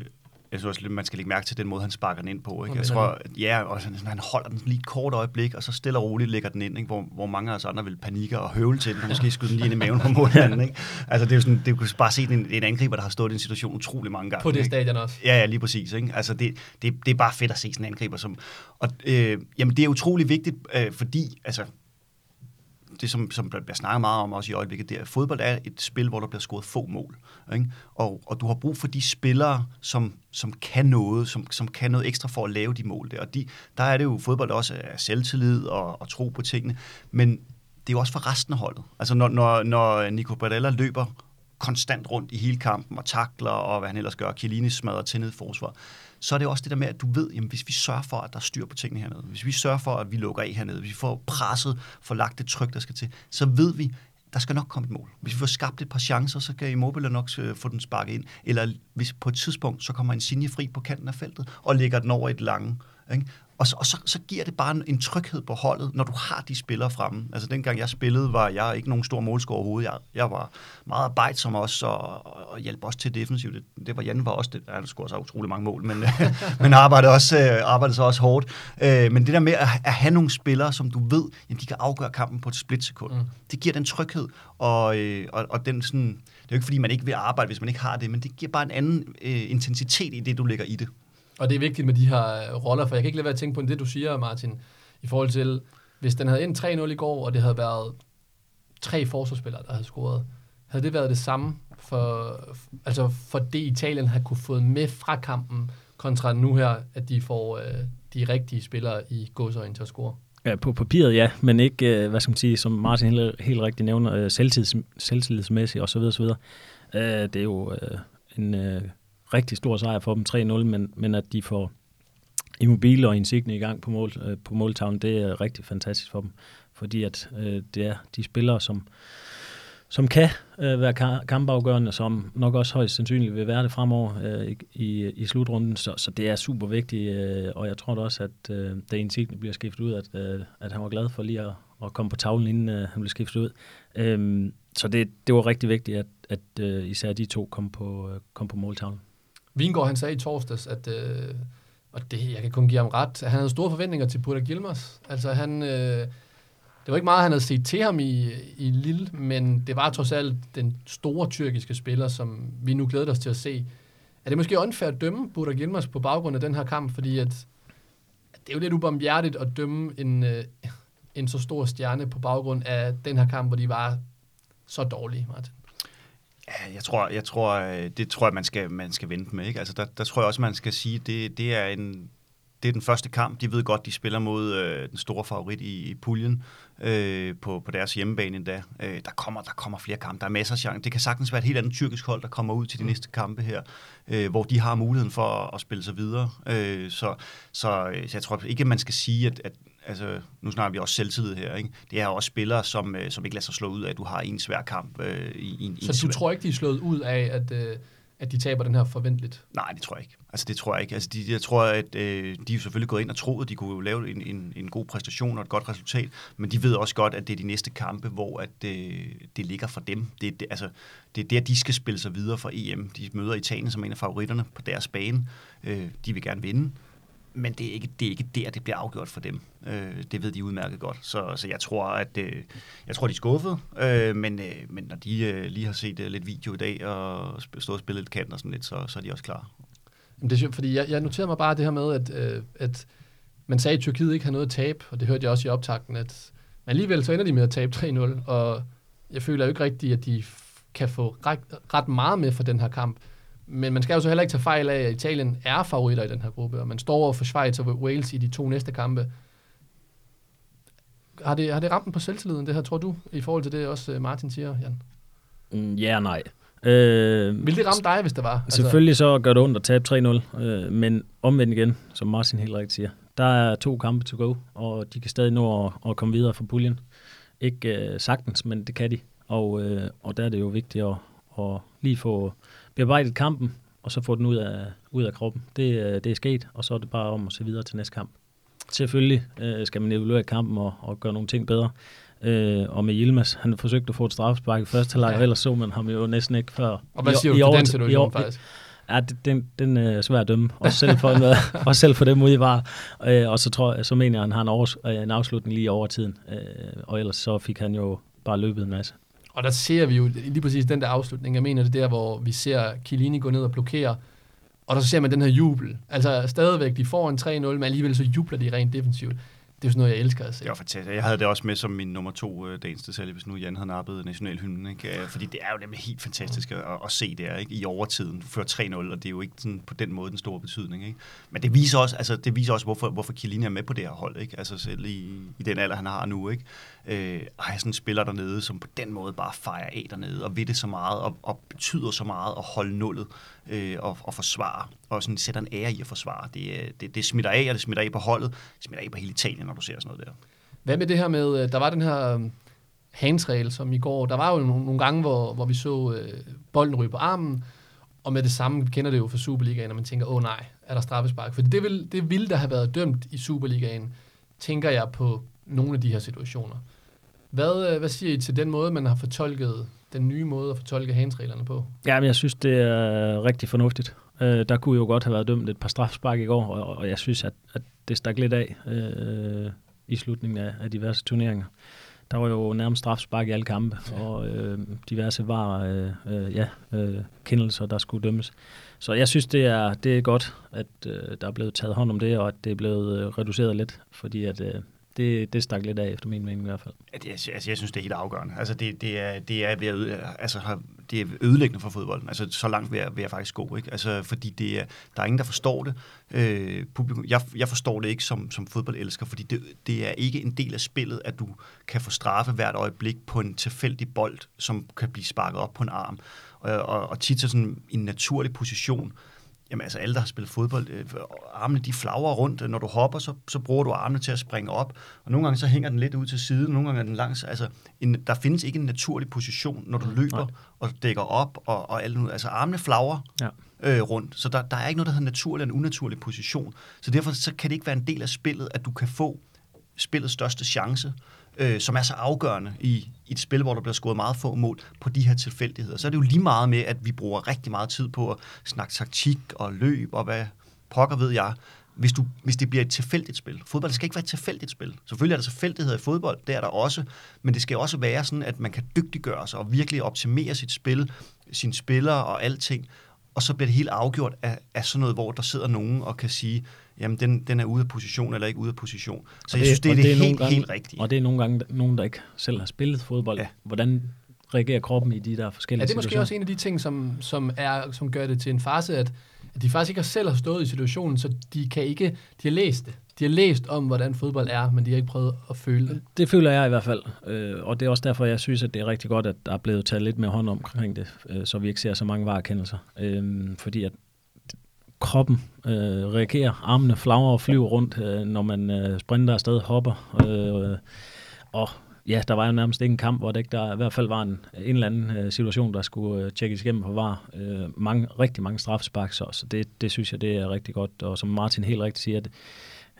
jeg synes også, man skal lægge mærke til den måde, han sparker den ind på. Ikke? Jeg tror, at, ja, og sådan, han holder den lige et kort øjeblik, og så stille og roligt lægger den ind, ikke? Hvor, hvor mange af os andre vil panikke og høvle til den, og måske skyde den lige ind i maven på målmanden. Ikke? Altså, det er jo sådan, det er jo bare se en, en angriber, der har stået i en situation utrolig mange gange. På det ikke? stadion også. Ja, ja, lige præcis. Ikke? Altså, det, det, det, er bare fedt at se sådan en angriber. Som, og, øh, jamen, det er utrolig vigtigt, øh, fordi altså, det, som, som bliver snakket meget om også i øjeblikket, det er, at fodbold er et spil, hvor der bliver scoret få mål. Ikke? Og, og du har brug for de spillere, som, som kan noget, som, som kan noget ekstra for at lave de mål der. Og de, der er det jo fodbold også er selvtillid og, og tro på tingene, men det er jo også for resten af holdet. Altså når, når, når Nico Bradella løber konstant rundt i hele kampen og takler og hvad han ellers gør, Chiellini smadrer til ned i forsvar, så er det også det der med, at du ved, jamen, hvis vi sørger for, at der er styr på tingene hernede, hvis vi sørger for, at vi lukker af hernede, hvis vi får presset, får lagt det tryk, der skal til, så ved vi, der skal nok komme et mål. Hvis vi får skabt et par chancer, så kan Immobile nok øh, få den sparket ind. Eller hvis på et tidspunkt, så kommer en sinje fri på kanten af feltet og lægger den over et lange Ikke? Og, så, og så, så giver det bare en, en tryghed på holdet, når du har de spillere fremme. Altså dengang jeg spillede, var jeg ikke nogen stor målscorer overhovedet. Jeg, jeg var meget arbejdsom også, og, og hjalp også til defensivt. Det, det var Jan var også, det, han scorede så utrolig mange mål, men, men arbejdede, også, øh, arbejdede så også hårdt. Øh, men det der med at, at have nogle spillere, som du ved, jamen, de kan afgøre kampen på et splitsekund, mm. det giver den tryghed, og, øh, og, og den sådan, det er jo ikke fordi, man ikke vil arbejde, hvis man ikke har det, men det giver bare en anden øh, intensitet i det, du lægger i det. Og det er vigtigt med de her øh, roller, for jeg kan ikke lade være at tænke på det, du siger, Martin, i forhold til, hvis den havde endt 3-0 i går, og det havde været tre forsvarsspillere, der havde scoret, havde det været det samme for, altså for det Italien har kunne fået med fra kampen, kontra nu her, at de får øh, de rigtige spillere i godsøjne til at score? Ja, på papiret ja, men ikke, øh, hvad skal man sige, som Martin helt, helt rigtigt nævner, øh, selvtids, selvtidsmæssigt osv. osv. Øh, det er jo øh, en øh, rigtig stor sejr for dem, 3-0, men, men at de får Immobile og Insigne i gang på, mål, øh, på måltavlen, det er rigtig fantastisk for dem, fordi at øh, det er de spillere, som, som kan øh, være kampafgørende, som nok også højst sandsynligt vil være det fremover øh, i, i slutrunden, så, så det er super vigtigt, øh, og jeg tror da også, at øh, da Insigne bliver skiftet ud, at, øh, at han var glad for lige at, at komme på tavlen, inden øh, han blev skiftet ud. Øh, så det, det var rigtig vigtigt, at, at øh, især de to kom på, øh, kom på måltavlen. Vingård, han sagde i torsdags, at, øh, og det, jeg kan kun give ham ret, at han havde store forventninger til Budak Gilmers. Altså han, øh, det var ikke meget, han havde set til ham i, i Lille, men det var trods alt den store tyrkiske spiller, som vi nu glæder os til at se. Er det måske unfair at dømme Budak Gilmers på baggrund af den her kamp, fordi at, at det er jo lidt ubomhjertigt at dømme en, øh, en så stor stjerne på baggrund af den her kamp, hvor de var så dårlige, Martin? Jeg tror, jeg tror, øh, det tror jeg, man skal, man skal vente med. Ikke? Altså, der, der tror jeg også, man skal sige, det, det er en, det er den første kamp. De ved godt, de spiller mod øh, den store favorit i, i puljen øh, på, på deres hjemmebane endda. Øh, der, kommer, der kommer flere kampe. Der er masser af chance. Det kan sagtens være et helt andet tyrkisk hold, der kommer ud til de mm. næste kampe her, øh, hvor de har muligheden for at, at spille sig videre. Øh, så, så, øh, så jeg tror ikke, man skal sige, at, at altså, nu snakker vi også selvtillid her, ikke? det er også spillere, som, øh, som ikke lader sig slå ud af, at du har en svær kamp. Øh, i, en, så du svær... tror ikke, de er slået ud af, at, øh, at de taber den her forventeligt? Nej, det tror jeg ikke. Altså, det tror jeg ikke. Altså, de, jeg tror, at øh, de er selvfølgelig gået ind og troet, at de kunne lave en, en, en god præstation og et godt resultat, men de ved også godt, at det er de næste kampe, hvor at, øh, det ligger for dem. Det, det, altså, det er der, de skal spille sig videre fra EM. De møder Italien som en af favoritterne på deres bane. Øh, de vil gerne vinde men det er, ikke, det er ikke der, det bliver afgjort for dem. Øh, det ved de udmærket godt. Så, så jeg tror, at øh, jeg tror, de er skuffet, øh, men, øh, men når de øh, lige har set øh, lidt video i dag og stået og spillet lidt kant og sådan lidt, så, så er de også klar. Det er fordi jeg, jeg noterede mig bare det her med, at, øh, at man sagde, at Tyrkiet ikke har noget at tabe, og det hørte jeg også i optakten, at men alligevel så ender de med at tabe 3-0, og jeg føler jo ikke rigtigt, at de kan få ret, ret meget med for den her kamp. Men man skal jo så heller ikke tage fejl af, at Italien er favoritter i den her gruppe, og man står over for Schweiz og Wales i de to næste kampe. Har det, har det ramt den på selvtilliden, det her, tror du, i forhold til det også øh, Martin siger, Jan? Mm, ja og nej. Øh, Vil det ramme dig, hvis det var? Altså- selvfølgelig så gør det ondt at tabe 3-0, øh, men omvendt igen, som Martin helt rigtigt siger, der er to kampe to go, og de kan stadig nå at, at komme videre fra puljen. Ikke øh, sagtens, men det kan de. Og, øh, og der er det jo vigtigt at, at lige få bearbejdet kampen, og så få den ud af, ud af kroppen. Det, øh, det er sket, og så er det bare om at se videre til næste kamp. Selvfølgelig øh, skal man evaluere kampen og, og gøre nogle ting bedre. Øh, og med Yilmaz, han har forsøgt at få et straffespark i første halvleg, ja. og ellers så man ham jo næsten ikke før. Og hvad siger i, du til den situation faktisk? Ja, den, den er svær at dømme, også selv for, en, også selv for dem ude i var. Øh, og så, tror, jeg, så mener jeg, at han har en, overs, en afslutning lige over tiden. Øh, og ellers så fik han jo bare løbet en masse. Og der ser vi jo lige præcis den der afslutning. Jeg mener, det er der, hvor vi ser Kilini gå ned og blokere, og der ser man den her jubel. Altså stadigvæk, de får en 3-0, men alligevel så jubler de rent defensivt det er sådan noget, jeg elsker at se. Det var fantastisk. Jeg havde det også med som min nummer to øh, dagens detalje, hvis nu Jan havde nappet nationalhymnen. Ikke? Øh, fordi det er jo nemlig helt fantastisk at, at se det ikke? i overtiden. Du fører 3-0, og det er jo ikke sådan, på den måde den store betydning. Ikke? Men det viser også, altså, det viser også hvorfor, hvorfor Kilini er med på det her hold. Ikke? Altså selv i, i den alder, han har nu. Ikke? Øh, ej, have sådan en spiller dernede, som på den måde bare fejrer af dernede, og ved det så meget, og, og betyder så meget at holde nullet øh, og, og forsvare, og sådan sætter en ære i at forsvare. Det, øh, det, det smitter af, og det smitter af på holdet, det smitter af på hele Italien, når du ser sådan noget der. Hvad med det her med, øh, der var den her øh, handsregel, som i går, der var jo nogle, nogle gange, hvor, hvor vi så øh, bolden ryge på armen, Og med det samme kender det jo fra Superligaen, når man tænker, åh nej, er der straffespark? For det, ville, det ville der have været dømt i Superligaen, tænker jeg på nogle af de her situationer. Hvad, øh, hvad siger I til den måde, man har fortolket, den nye måde at fortolke handsreglerne på? Ja, men jeg synes, det er rigtig fornuftigt. Øh, der kunne jo godt have været dømt et par strafspark i går, og, og jeg synes, at, at det stak lidt af øh, i slutningen af, af diverse turneringer. Der var jo nærmest strafspark i alle kampe, ja. og øh, diverse var øh, øh, ja, øh, kendelser, der skulle dømmes. Så jeg synes, det er, det er godt, at øh, der er blevet taget hånd om det, og at det er blevet øh, reduceret lidt, fordi at, øh, det, det stak lidt af, efter min mening i hvert fald. Jeg, altså, jeg synes, det er helt afgørende. Altså, det, det, er, det, er ved at altså, det er ødelæggende for fodbolden. Altså, så langt vil jeg, vil jeg faktisk gå. Ikke? Altså, fordi det er, der er ingen, der forstår det. Øh, publikum, jeg, jeg forstår det ikke som, som fodboldelsker, fordi det, det er ikke en del af spillet, at du kan få straffe hvert øjeblik på en tilfældig bold, som kan blive sparket op på en arm. Og, og, og tit så sådan en naturlig position, Jamen altså alle, der har spillet fodbold, øh, armene de flagrer rundt. Når du hopper, så, så bruger du armene til at springe op. Og nogle gange så hænger den lidt ud til siden, nogle gange er den langs. Altså, en, der findes ikke en naturlig position, når du løber Nej. og dækker op og, og alt nu. Altså armene flagrer ja. øh, rundt. Så der, der er ikke noget, der hedder naturlig eller unaturlig position. Så derfor så kan det ikke være en del af spillet, at du kan få spillets største chance øh, som er så afgørende i, i et spil, hvor der bliver scoret meget få mål på de her tilfældigheder. Så er det jo lige meget med, at vi bruger rigtig meget tid på at snakke taktik og løb og hvad pokker ved jeg, hvis, du, hvis det bliver et tilfældigt spil. Fodbold skal ikke være et tilfældigt spil. Selvfølgelig er der tilfældigheder i fodbold, det er der også, men det skal også være sådan, at man kan dygtiggøre sig og virkelig optimere sit spil, sine spillere og alting, og så bliver det helt afgjort af, af sådan noget, hvor der sidder nogen og kan sige, jamen den, den er ude af position eller ikke ude af position. Så det, jeg synes, det er det, det er helt, gange, helt rigtigt. Og det er nogle gange nogen, der ikke selv har spillet fodbold. Ja. Hvordan reagerer kroppen i de der forskellige situationer? Ja, det er måske også en af de ting, som, som, er, som gør det til en fase, at, at de faktisk ikke selv har stået i situationen, så de kan ikke, de har læst det. De har læst om, hvordan fodbold er, men de har ikke prøvet at føle det. Det føler jeg i hvert fald, øh, og det er også derfor, jeg synes, at det er rigtig godt, at der er blevet taget lidt mere hånd omkring det, øh, så vi ikke ser så mange varekendelser. Øh, fordi at kroppen øh, reagerer. Armene flagrer og flyver rundt, øh, når man øh, sprinter afsted, hopper. Øh, og ja, der var jo nærmest ikke en kamp, hvor det ikke der i hvert fald var en, en eller anden øh, situation, der skulle øh, tjekkes igennem for VAR. Øh, mange, rigtig mange straffespark, så, så det, det synes jeg, det er rigtig godt. Og som Martin helt rigtigt siger, at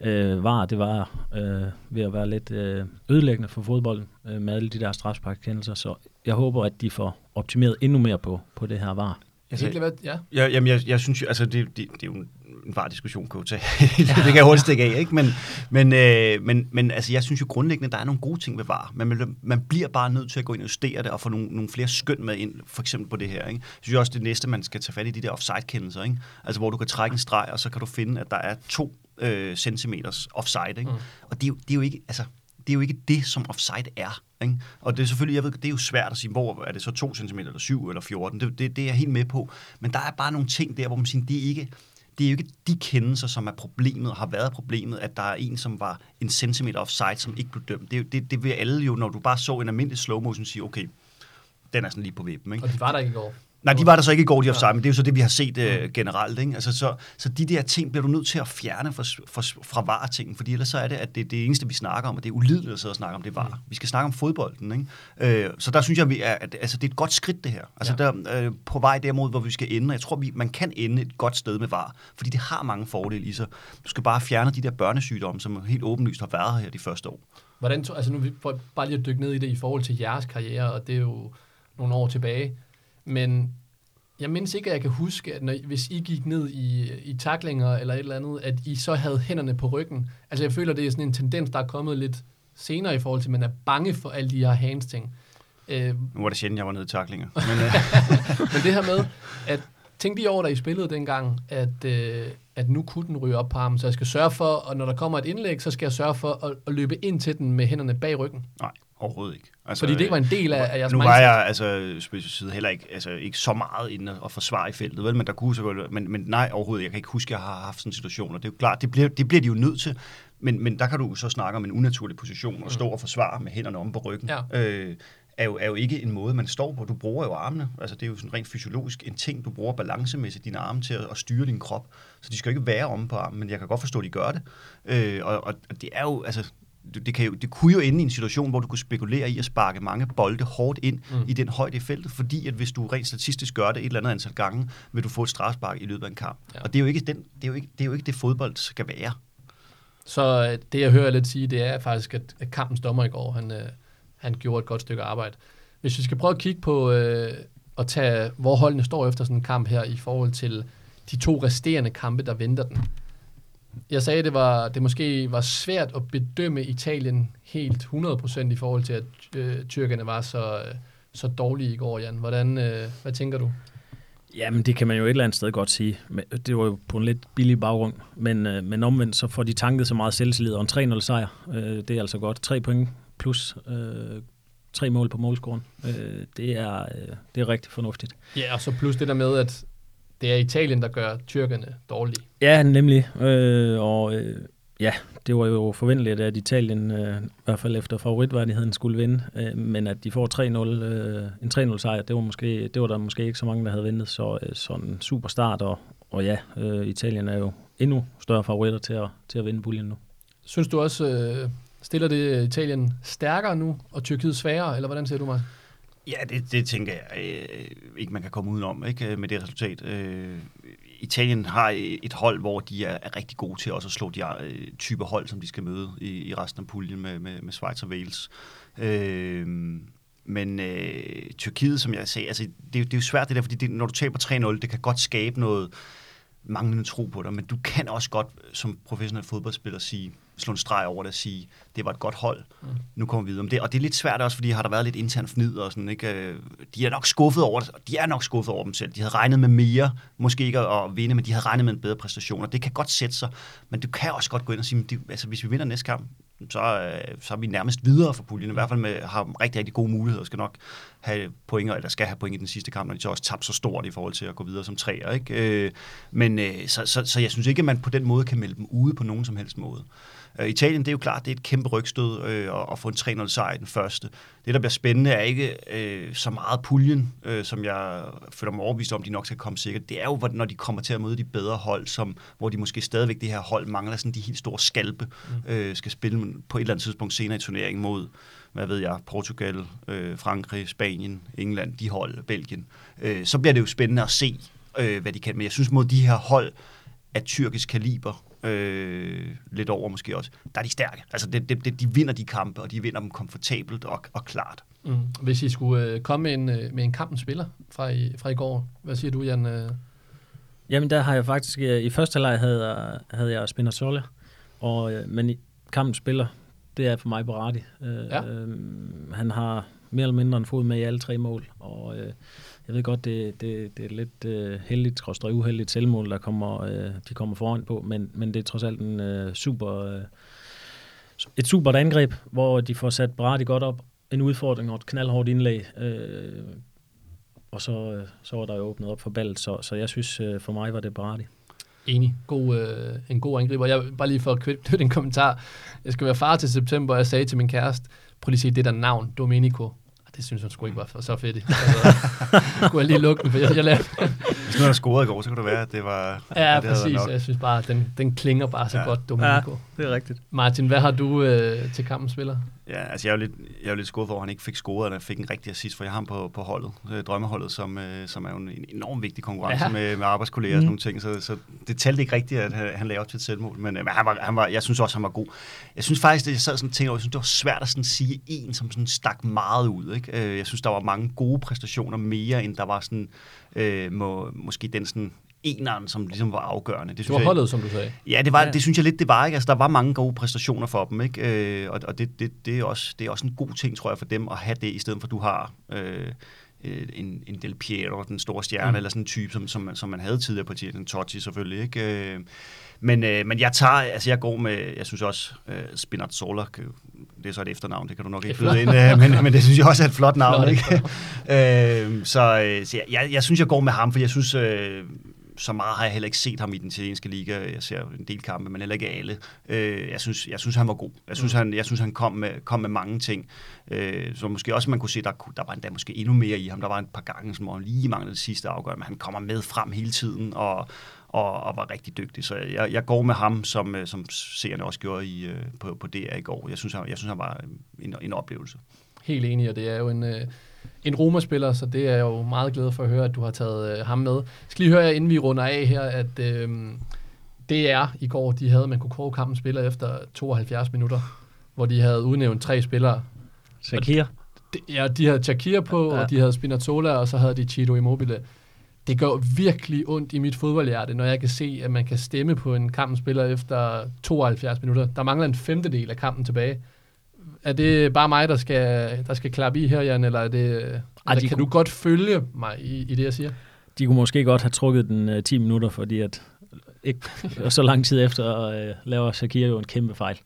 øh, VAR, det var øh, ved at være lidt øh, ødelæggende for fodbolden øh, med alle de der straffesparkkendelser. så jeg håber, at de får optimeret endnu mere på, på det her VAR. Altså, Helt ja. ja jamen, jeg, jeg synes jo, altså, det, det, det er jo en var diskussion tage. det kan jeg hurtigt stikke af, ikke? Men, men, øh, men, men altså, jeg synes jo grundlæggende, der er nogle gode ting ved VAR. Men man, man bliver bare nødt til at gå ind og justere det og få nogle, nogle flere skøn med ind, for eksempel på det her. Ikke? Jeg synes også, det næste, man skal tage fat i, de der offside-kendelser. Ikke? Altså, hvor du kan trække en streg, og så kan du finde, at der er to øh, centimeters offside. Ikke? Mm. Og det er, jo, det er jo ikke, altså, det er jo ikke det, som offside er. Ikke? Og det er selvfølgelig, jeg ved, det er jo svært at sige, hvor er det så 2 cm eller 7 eller 14. Det, det, det er jeg helt med på. Men der er bare nogle ting der, hvor man siger, det er ikke, det er jo ikke de kendelser, som er problemet, har været problemet, at der er en, som var en centimeter offside, som ikke blev dømt. Det, det, det vil alle jo, når du bare så en almindelig slow motion, sige, okay, den er sådan lige på vippen. Ikke? Og det var der ikke i går. Nej, de var der så ikke i går, de offside, men det er jo så det, vi har set uh, generelt. Ikke? Altså, så, så de der ting bliver du nødt til at fjerne fra, fra, fra var-tingen, fordi ellers så er det, at det, det eneste, vi snakker om, og det er ulideligt at sidde og snakke om, det var. Mm. Vi skal snakke om fodbolden. Ikke? Uh, så der synes jeg, vi er, at altså, det er et godt skridt, det her. Altså, ja. der, uh, på vej derimod, hvor vi skal ende. Jeg tror, vi, man kan ende et godt sted med var, fordi det har mange fordele i sig. Du skal bare fjerne de der børnesygdomme, som helt åbenlyst har været her de første år. Hvordan, altså nu vi bare lige at dykke ned i det i forhold til jeres karriere, og det er jo nogle år tilbage. Men jeg mindes ikke, at jeg kan huske, at når, hvis I gik ned i, i taklinger eller et eller andet, at I så havde hænderne på ryggen. Altså jeg føler, det er sådan en tendens, der er kommet lidt senere i forhold til, at man er bange for alle de her hands ting. Øh, nu var det sjældent, jeg var nede i taklinger. Men, øh. men det her med, at tænk lige over, da I spillede dengang, at, øh, at nu kunne den ryge op på armen, så jeg skal sørge for, og når der kommer et indlæg, så skal jeg sørge for at, at løbe ind til den med hænderne bag ryggen. Nej, overhovedet ikke. Altså, Fordi det ikke var en del af, af jeres Nu var jeg altså, side heller ikke, altså, ikke så meget inde og forsvare i feltet, vel? men der kunne så men, men nej, overhovedet. Jeg kan ikke huske, at jeg har haft sådan en situation, og det er jo klart, det bliver, det bliver de jo nødt til. Men, men der kan du så snakke om en unaturlig position og stå og forsvare med hænderne om på ryggen. Ja. Øh, er jo, er jo ikke en måde, man står på. Du bruger jo armene. Altså, det er jo sådan rent fysiologisk en ting. Du bruger balancemæssigt dine arme til at, at styre din krop. Så de skal jo ikke være om på armen, men jeg kan godt forstå, at de gør det. Øh, og, og det er jo, altså, det, kan jo, det kunne jo ende i en situation, hvor du kunne spekulere i at sparke mange bolde hårdt ind mm. i den højde i feltet, fordi at hvis du rent statistisk gør det et eller andet antal gange, vil du få et strafspark i løbet af en kamp. Ja. Og det er, jo ikke den, det, er jo ikke, det er jo ikke det, fodbold skal være. Så øh, det, jeg hører lidt sige, det er faktisk, at, at kampens dommer i går, han, øh, han gjorde et godt stykke arbejde. Hvis vi skal prøve at kigge på øh, at tage, hvor holdene står efter sådan en kamp her i forhold til de to resterende kampe, der venter den. Jeg sagde, det var det måske var svært at bedømme Italien helt 100% i forhold til, at øh, tyrkerne var så, øh, så dårlige i går, Jan. Hvordan, øh, hvad tænker du? Jamen, det kan man jo et eller andet sted godt sige. Det var jo på en lidt billig baggrund, men, øh, men omvendt så får de tanket så meget selvtillid, og en 3-0 sejr, øh, det er altså godt. Tre point plus øh, tre mål på målscoren. Øh, det, er, øh, det er rigtig fornuftigt. Ja, og så plus det der med, at det er Italien, der gør tyrkerne dårlige. Ja, nemlig. Øh, og øh, ja, det var jo forventeligt, at Italien, øh, i hvert fald efter favoritværdigheden, skulle vinde. Øh, men at de får 3-0, øh, en 3-0 sejr, det var, måske, det var der måske ikke så mange, der havde ventet. Så øh, sådan en super start, og, og ja, øh, Italien er jo endnu større favoritter til at, til at vinde buljen nu. Synes du også, øh, stiller det Italien stærkere nu, og Tyrkiet sværere, eller hvordan ser du, mig? Ja, det, det tænker jeg øh, ikke, man kan komme udenom ikke, øh, med det resultat. Øh, Italien har et hold, hvor de er, er rigtig gode til også at slå de øh, typer hold, som de skal møde i, i resten af puljen med, med, med Schweiz og Wales. Øh, men øh, Tyrkiet, som jeg sagde, altså, det, det er jo svært det der, fordi det, når du taber 3-0, det kan godt skabe noget manglende tro på dig, men du kan også godt som professionel fodboldspiller sige, slå en streg over det og sige, det var et godt hold, mm. nu kommer vi videre. Men det, og det er lidt svært også, fordi har der været lidt intern fnid og sådan, ikke? Øh, de er nok skuffet over det, de er nok skuffet over dem selv. De havde regnet med mere, måske ikke at vinde, men de havde regnet med en bedre præstation, og det kan godt sætte sig, men du kan også godt gå ind og sige, altså hvis vi vinder næste kamp, så, øh, så er vi nærmest videre for puljen. I hvert fald med, har rigtig, rigtig gode muligheder, skal nok have point, eller skal have point i den sidste kamp, når de så også tabte så stort i forhold til at gå videre som træer. Ikke? Øh, men så, så, så, jeg synes ikke, at man på den måde kan melde dem ude på nogen som helst måde. Øh, Italien, det er jo klart, det er et kæmpe rygstød øh, at, at få en 3-0 sejr i den første. Det, der bliver spændende, er ikke øh, så meget puljen, øh, som jeg føler mig overbevist om, de nok skal komme sikkert. Det er jo, når de kommer til at møde de bedre hold, som, hvor de måske stadigvæk, det her hold, mangler sådan de helt store skalpe, mm. øh, skal spille på et eller andet tidspunkt senere i turneringen mod hvad ved jeg, Portugal, øh, Frankrig, Spanien, England, de hold, Belgien. Øh, så bliver det jo spændende at se, øh, hvad de kan. Men jeg synes mod de her hold af tyrkisk kaliber, øh, lidt over måske også, der er de stærke. Altså det, det, det, de vinder de kampe, og de vinder dem komfortabelt og, og klart. Mm. Hvis I skulle øh, komme med en, øh, med en kampens spiller fra i, fra i går, hvad siger du, Jan? Øh? Jamen der har jeg faktisk, øh, i første leg havde, jeg, havde jeg Spinazzola, og, øh, men i kampens spiller, det er for mig Berardi. Øh, ja. øh, han har mere eller mindre en fod med i alle tre mål, og øh, jeg ved godt, det, det, det er lidt øh, heldigt, trods uheldigt selvmål, der kommer, øh, de kommer foran på, men, men det er trods alt en øh, super, øh, et super angreb, hvor de får sat Brady godt op, en udfordring og et knaldhårdt indlæg, øh, og så, øh, så var der jo åbnet op for ballet, så, så jeg synes, øh, for mig var det Brady. Enig. God, øh, en god angriber. Jeg bare lige for at knytte en kommentar. Jeg skal være far til september, og jeg sagde til min kæreste, prøv lige at se det der navn, Domenico det synes hun sgu ikke var så fedt. Altså, kunne jeg lige lukke den, for jeg, jeg lavede... Hvis nu havde scoret i går, så kunne det være, at det var... Ja, det præcis. Jeg synes bare, at den, den klinger bare så ja. godt, Domenico. Ja, det er rigtigt. Martin, hvad har du øh, til kampen spiller? Ja, altså jeg er jo lidt, jeg er lidt skuffet over, at han ikke fik scoret, han fik en rigtig assist, for jeg har ham på, på holdet, øh, drømmeholdet, som, øh, som er jo en enormt vigtig konkurrence ja. med, med arbejdskolleger mm. og sådan nogle ting, så, så det talte ikke rigtigt, at han, han lavede op til et selvmål, men, øh, men han var, han var, jeg synes også, han var god. Jeg synes faktisk, at jeg sad sådan og tænkte, jeg synes, det var svært at sådan sige en, som sådan stak meget ud. Ikke? Øh, jeg synes, der var mange gode præstationer mere, end der var sådan, øh, må, måske den sådan eneren, som ligesom var afgørende. Det, synes det var holdet, jeg, som du sagde. Ja, det, var, ja. det synes jeg lidt, det var. Ikke? Altså, der var mange gode præstationer for dem, ikke? Øh, og, og det, det, det, er også, det er også en god ting, tror jeg, for dem at have det, i stedet for at du har øh, en, en Del Piero, den store stjerne, mm. eller sådan en type, som, som, som man havde tidligere på tiden. Totti selvfølgelig, ikke? Øh, men, øh, men jeg tager, altså jeg går med, jeg synes også, øh, Spinazzola, det er så et efternavn, det kan du nok ikke byde ind, øh, men, men det synes jeg også er et flot navn, flot, ikke? øh, så, øh, så jeg, jeg, jeg synes, jeg går med ham, for jeg synes, øh, så meget har jeg heller ikke set ham i den italienske liga. Jeg ser en del kampe, men heller ikke alle. Øh, jeg, synes, jeg synes, han var god. Jeg synes, han, jeg synes, han kom, med, kom med mange ting. Øh, så måske også man kunne se, der, der var endda måske endnu mere i ham. Der var et par gange, som han lige manglede det sidste afgør, men han kommer med frem hele tiden, og, og, og var rigtig dygtig. Så jeg, jeg går med ham, som, øh, som seerne også gjorde i, øh, på, på DR i går. Jeg synes, han, jeg synes, han var en, en oplevelse. Helt enig, og det er jo en, øh, en Roma-spiller, så det er jeg jo meget glad for at høre, at du har taget øh, ham med. Jeg skal lige høre jer, inden vi runder af her, at øh, det er i går, de havde, man kunne kåre kampen spiller efter 72 minutter, hvor de havde udnævnt tre spillere. Shakir. De, ja, de havde Shakir på, ja. og de havde Spinazzola, og så havde de Chido Immobile. Det gør virkelig ondt i mit fodboldhjerte, når jeg kan se, at man kan stemme på en kampen spiller efter 72 minutter. Der mangler en femtedel af kampen tilbage er det bare mig, der skal, der skal klappe i her, Jan, eller, er det, Ej, eller kan kunne, du godt følge mig i, i det, jeg siger? De kunne måske godt have trukket den uh, 10 minutter, fordi at ikke så lang tid efter uh, laver Shakir jo en kæmpe fejl.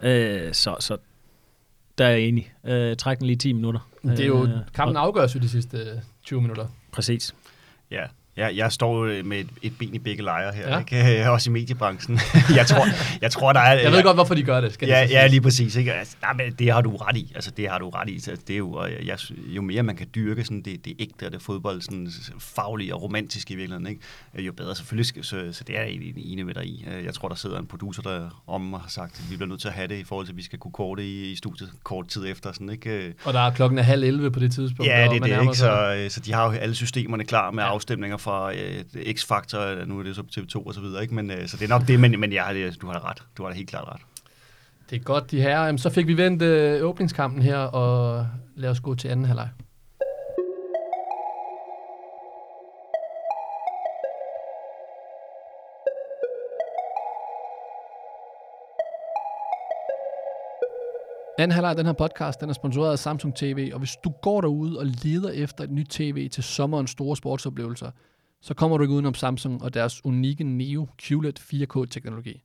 Uh, så, så der er jeg enig. Uh, træk den lige 10 minutter. Det er jo, kampen afgøres jo de sidste 20 minutter. Præcis. Ja, jeg, jeg står med et, et ben i begge lejre her, ja. ikke? også i mediebranchen. jeg, tror, jeg tror, der er... Jeg ved godt, hvorfor de gør det. Skal ja, ja, lige præcis. Ikke? Altså, nej, men det har du ret i. Altså, det har du ret i. Altså, det er jo, jeg, jo mere man kan dyrke sådan det, det ægte og det fodbold, sådan faglige og romantiske i virkeligheden, ikke? jo bedre selvfølgelig. Så, så det er jeg egentlig enig med dig i. Jeg tror, der sidder en producer der om og har sagt, at vi bliver nødt til at have det i forhold til, at vi skal kunne korte i, i studiet kort tid efter. Sådan, ikke? Og der er klokken er halv 11 på det tidspunkt. Ja, det er det. Ikke? Så, så de har jo alle systemerne klar med ja. afstemninger fra øh, X-Factor, nu er det så på TV2 og så videre, ikke? Men, øh, så det er nok det, men, men ja, det, du har ret. Du har da helt klart ret. Det er godt, de her. Jamen, så fik vi vendt øh, åbningskampen her, og lad os gå til anden halvleg. Anden halvleg af den her podcast, den er sponsoreret af Samsung TV, og hvis du går derude og leder efter et nyt tv til sommerens store sportsoplevelser, så kommer du ikke udenom Samsung og deres unikke Neo QLED 4K-teknologi.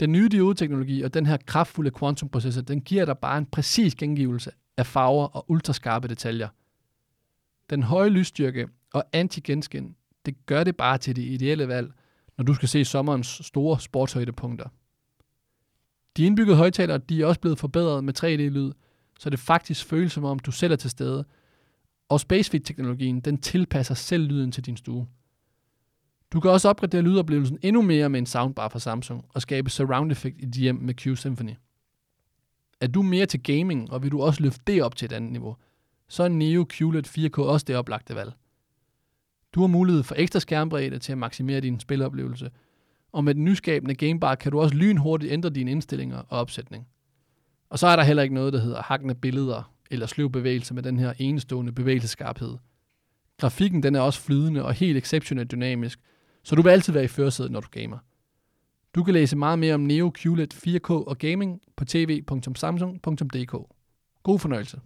Den nye diode-teknologi og den her kraftfulde quantum-processor, den giver dig bare en præcis gengivelse af farver og ultraskarpe detaljer. Den høje lysstyrke og anti-genskin, det gør det bare til det ideelle valg, når du skal se sommerens store sportshøjdepunkter. De indbyggede højtalere, de er også blevet forbedret med 3D-lyd, så det faktisk føles som om, du selv er til stede, og SpaceFit-teknologien, den tilpasser selv lyden til din stue. Du kan også opgradere lydoplevelsen endnu mere med en soundbar fra Samsung og skabe surround effect i dit hjem med Q Symphony. Er du mere til gaming, og vil du også løfte det op til et andet niveau, så er Neo QLED 4K også det oplagte valg. Du har mulighed for ekstra skærmbredde til at maksimere din spiloplevelse, og med den nyskabende gamebar kan du også lynhurtigt ændre dine indstillinger og opsætning. Og så er der heller ikke noget, der hedder hakkende billeder eller sløv bevægelse med den her enestående bevægelseskarphed. Grafikken den er også flydende og helt exceptionelt dynamisk, så du vil altid være i førersædet, når du gamer. Du kan læse meget mere om Neo QLED 4K og gaming på tv.samsung.dk. God fornøjelse.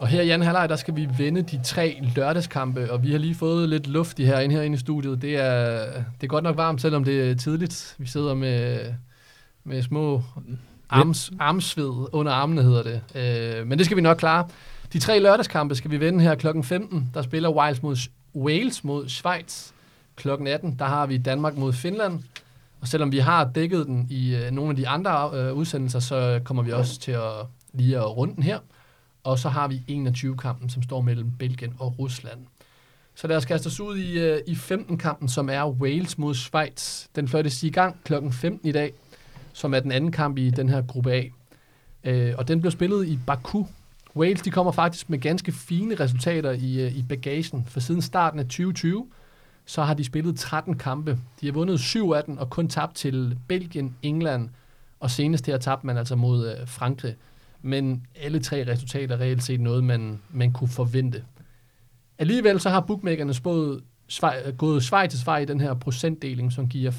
Og her i anden halvleg, der skal vi vende de tre lørdagskampe, og vi har lige fået lidt luft i herinde, herinde i studiet. Det er, det er godt nok varmt, selvom det er tidligt. Vi sidder med, med små arms, armsved under armene, hedder det. Øh, men det skal vi nok klare. De tre lørdagskampe skal vi vende her klokken 15. Der spiller Wales mod Wales mod Schweiz. Klokken 18, der har vi Danmark mod Finland. Og selvom vi har dækket den i øh, nogle af de andre øh, udsendelser, så kommer vi også til at lige at runde den her. Og så har vi 21-kampen, som står mellem Belgien og Rusland. Så lad os kaste os ud i, øh, i 15-kampen, som er Wales mod Schweiz. Den fløjtes i gang kl. 15 i dag, som er den anden kamp i den her gruppe A. Uh, og den blev spillet i Baku. Wales de kommer faktisk med ganske fine resultater i, øh, i bagagen. For siden starten af 2020, så har de spillet 13 kampe. De har vundet 7 af dem og kun tabt til Belgien, England, og senest her tabte man altså mod uh, Frankrig men alle tre resultater er reelt set noget, man, man kunne forvente. Alligevel så har bookmakerne spået gået Schweiz vej i den her procentdeling, som giver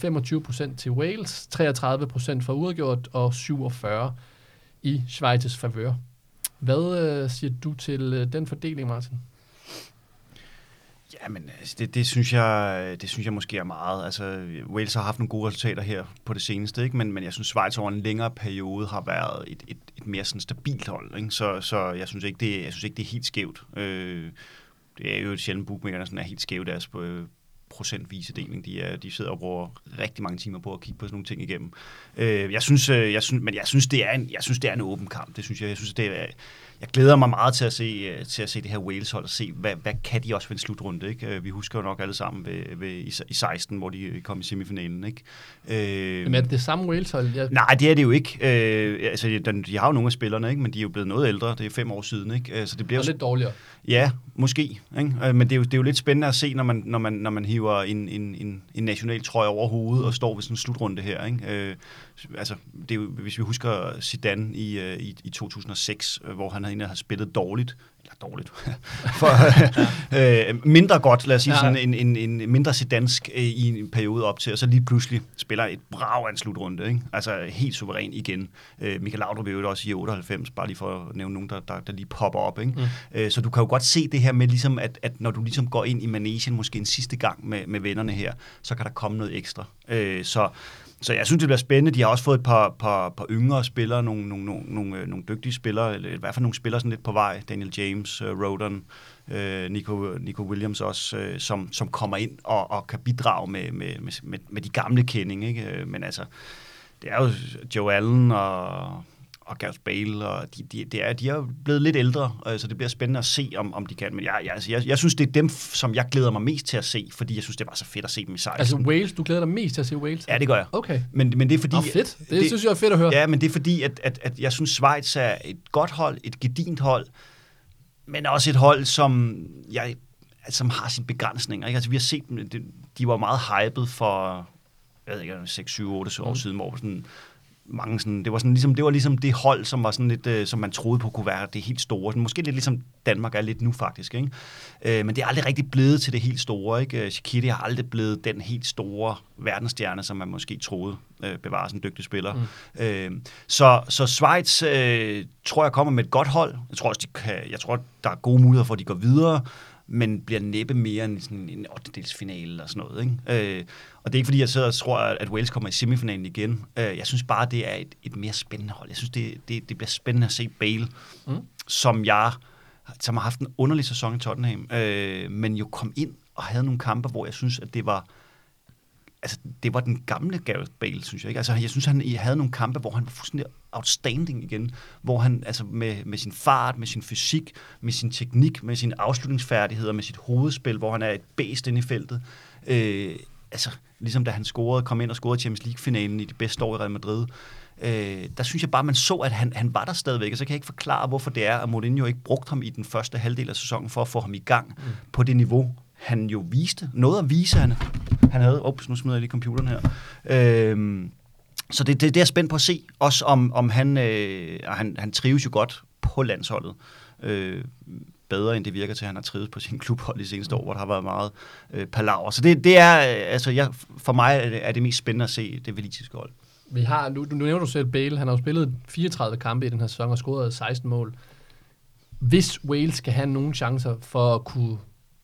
25% til Wales, 33% for uafgjort og 47% i Schweiz' favør. Hvad øh, siger du til øh, den fordeling, Martin? Jamen, altså, det, det, synes jeg, det synes jeg måske er meget. Altså, Wales har haft nogle gode resultater her på det seneste, ikke? Men, men jeg synes, Schweiz over en længere periode har været et, et, et mere sådan stabilt hold. Ikke? Så, så jeg, synes ikke, det, jeg synes ikke, det er helt skævt. Øh, det er jo et sjældent, bookmakerne sådan er helt skævt deres øh, på, procentvise deling. De, er, de sidder og bruger rigtig mange timer på at kigge på sådan nogle ting igennem. Øh, jeg synes, øh, jeg synes, men jeg synes, det er en, jeg synes, det er en åben kamp. Det synes jeg. Jeg synes, det er, jeg glæder mig meget til at se, øh, til at se det her Wales-hold og se, hvad, hvad kan de også ved en slutrunde. Ikke? Øh, vi husker jo nok alle sammen ved, ved, i, i 16, hvor de kom i semifinalen. Ikke? Øh, men er det det samme Wales-hold? Jeg... Nej, det er det jo ikke. Øh, altså, de, de har jo nogle af spillerne, ikke? men de er jo blevet noget ældre. Det er fem år siden. Ikke? Så det bliver og lidt dårligere. Ja, måske. Ikke? Øh, men det er, jo, det er jo lidt spændende at se, når man, når man, når man hiver en, en, en, en national trøje over hovedet og står ved sådan en slutrunde her. Ikke? Øh, altså, det er jo, hvis vi husker Zidane i, øh, i, i 2006, øh, hvor han havde, havde spillet dårligt, eller dårligt, for, øh, mindre godt, lad os sige ja. sådan en, en, en mindre sedansk øh, i en periode op til, og så lige pludselig spiller et brav af en slutrunde, ikke? altså helt suveræn igen. Øh, Michael Laudrup er jo også i 98, bare lige for at nævne nogen, der, der, der lige popper op. Ikke? Mm. Øh, så du kan jo godt se det her med, ligesom at, at når du ligesom går ind i manesien måske en sidste gang med, med vennerne her, så kan der komme noget ekstra. Øh, så så jeg synes, det bliver spændende. De har også fået et par, par, par yngre spillere, nogle, nogle, nogle, nogle, øh, nogle dygtige spillere, eller i hvert fald nogle spillere sådan lidt på vej. Daniel James, uh, Rodon, uh, Nico, Nico Williams også, uh, som, som kommer ind og, og kan bidrage med, med, med, med de gamle kending. Ikke? Men altså, det er jo Joe Allen og og Gareth Bale, og de, de, de, er, de er blevet lidt ældre, øh, så det bliver spændende at se, om, om de kan. Men jeg, jeg, altså, jeg, jeg synes, det er dem, som jeg glæder mig mest til at se, fordi jeg synes, det var så fedt at se dem i 16. Altså Wales, du glæder dig mest til at se Wales? Ja, det gør jeg. Okay. Men, men det er fordi... Oh, fedt. Det, det synes jeg er fedt at høre. Ja, men det er fordi, at, at, at jeg synes, Schweiz er et godt hold, et gedint hold, men også et hold, som jeg som har sine begrænsninger. Ikke? Altså, vi har set dem, de var meget hyped for jeg ved ikke, 6, 7, 8 år mm. siden, hvor sådan, mange sådan, det var sådan ligesom, det var ligesom det hold, som var sådan lidt, øh, som man troede på kunne være det helt store. Sådan, måske lidt ligesom Danmark er lidt nu faktisk, ikke? Øh, men det er aldrig rigtig blevet til det helt store, ikke? Øh, Shaqiri har aldrig blevet den helt store verdensstjerne, som man måske troede øh, bevarer sådan en dygtig spiller. Mm. Øh, så, så Schweiz øh, tror jeg kommer med et godt hold. Jeg tror også, de kan, jeg tror, der er gode muligheder for, at de går videre men bliver næppe mere end sådan en 8. finale og sådan noget. Ikke? Øh, og det er ikke fordi, jeg sidder og tror, at Wales kommer i semifinalen igen. Øh, jeg synes bare, det er et, et mere spændende hold. Jeg synes, det, det, det bliver spændende at se Bale, mm. som jeg som har haft en underlig sæson i Tottenham, øh, men jo kom ind og havde nogle kampe, hvor jeg synes, at det var altså, det var den gamle Gareth Bale, synes jeg. Ikke? Altså, jeg synes, han havde nogle kampe, hvor han var fuldstændig outstanding igen, hvor han altså med, med sin fart, med sin fysik, med sin teknik, med sine afslutningsfærdigheder, med sit hovedspil, hvor han er et bæst inde i feltet. Øh, altså, ligesom da han scorede, kom ind og scorede Champions League-finalen i de bedste år i Real Madrid, øh, der synes jeg bare, man så, at han, han var der stadigvæk, og så kan jeg ikke forklare, hvorfor det er, at Mourinho ikke brugte ham i den første halvdel af sæsonen for at få ham i gang mm. på det niveau, han jo viste. Noget at vise, han, han havde. Ups, nu smider jeg lige computeren her. Øh, så det, det, det er jeg spændt på at se, også om, om han, øh, han, han trives jo godt på landsholdet. Øh, bedre, end det virker til, at han har trivet på sin klubhold de seneste år, hvor der har været meget øh, palaver. Så det, det er, øh, altså jeg, for mig er det, er det mest spændende at se det velitiske hold. Vi har, nu, nu nævner du selv Bale, han har jo spillet 34 kampe i den her sæson og scoret 16 mål. Hvis Wales skal have nogle chancer for at kunne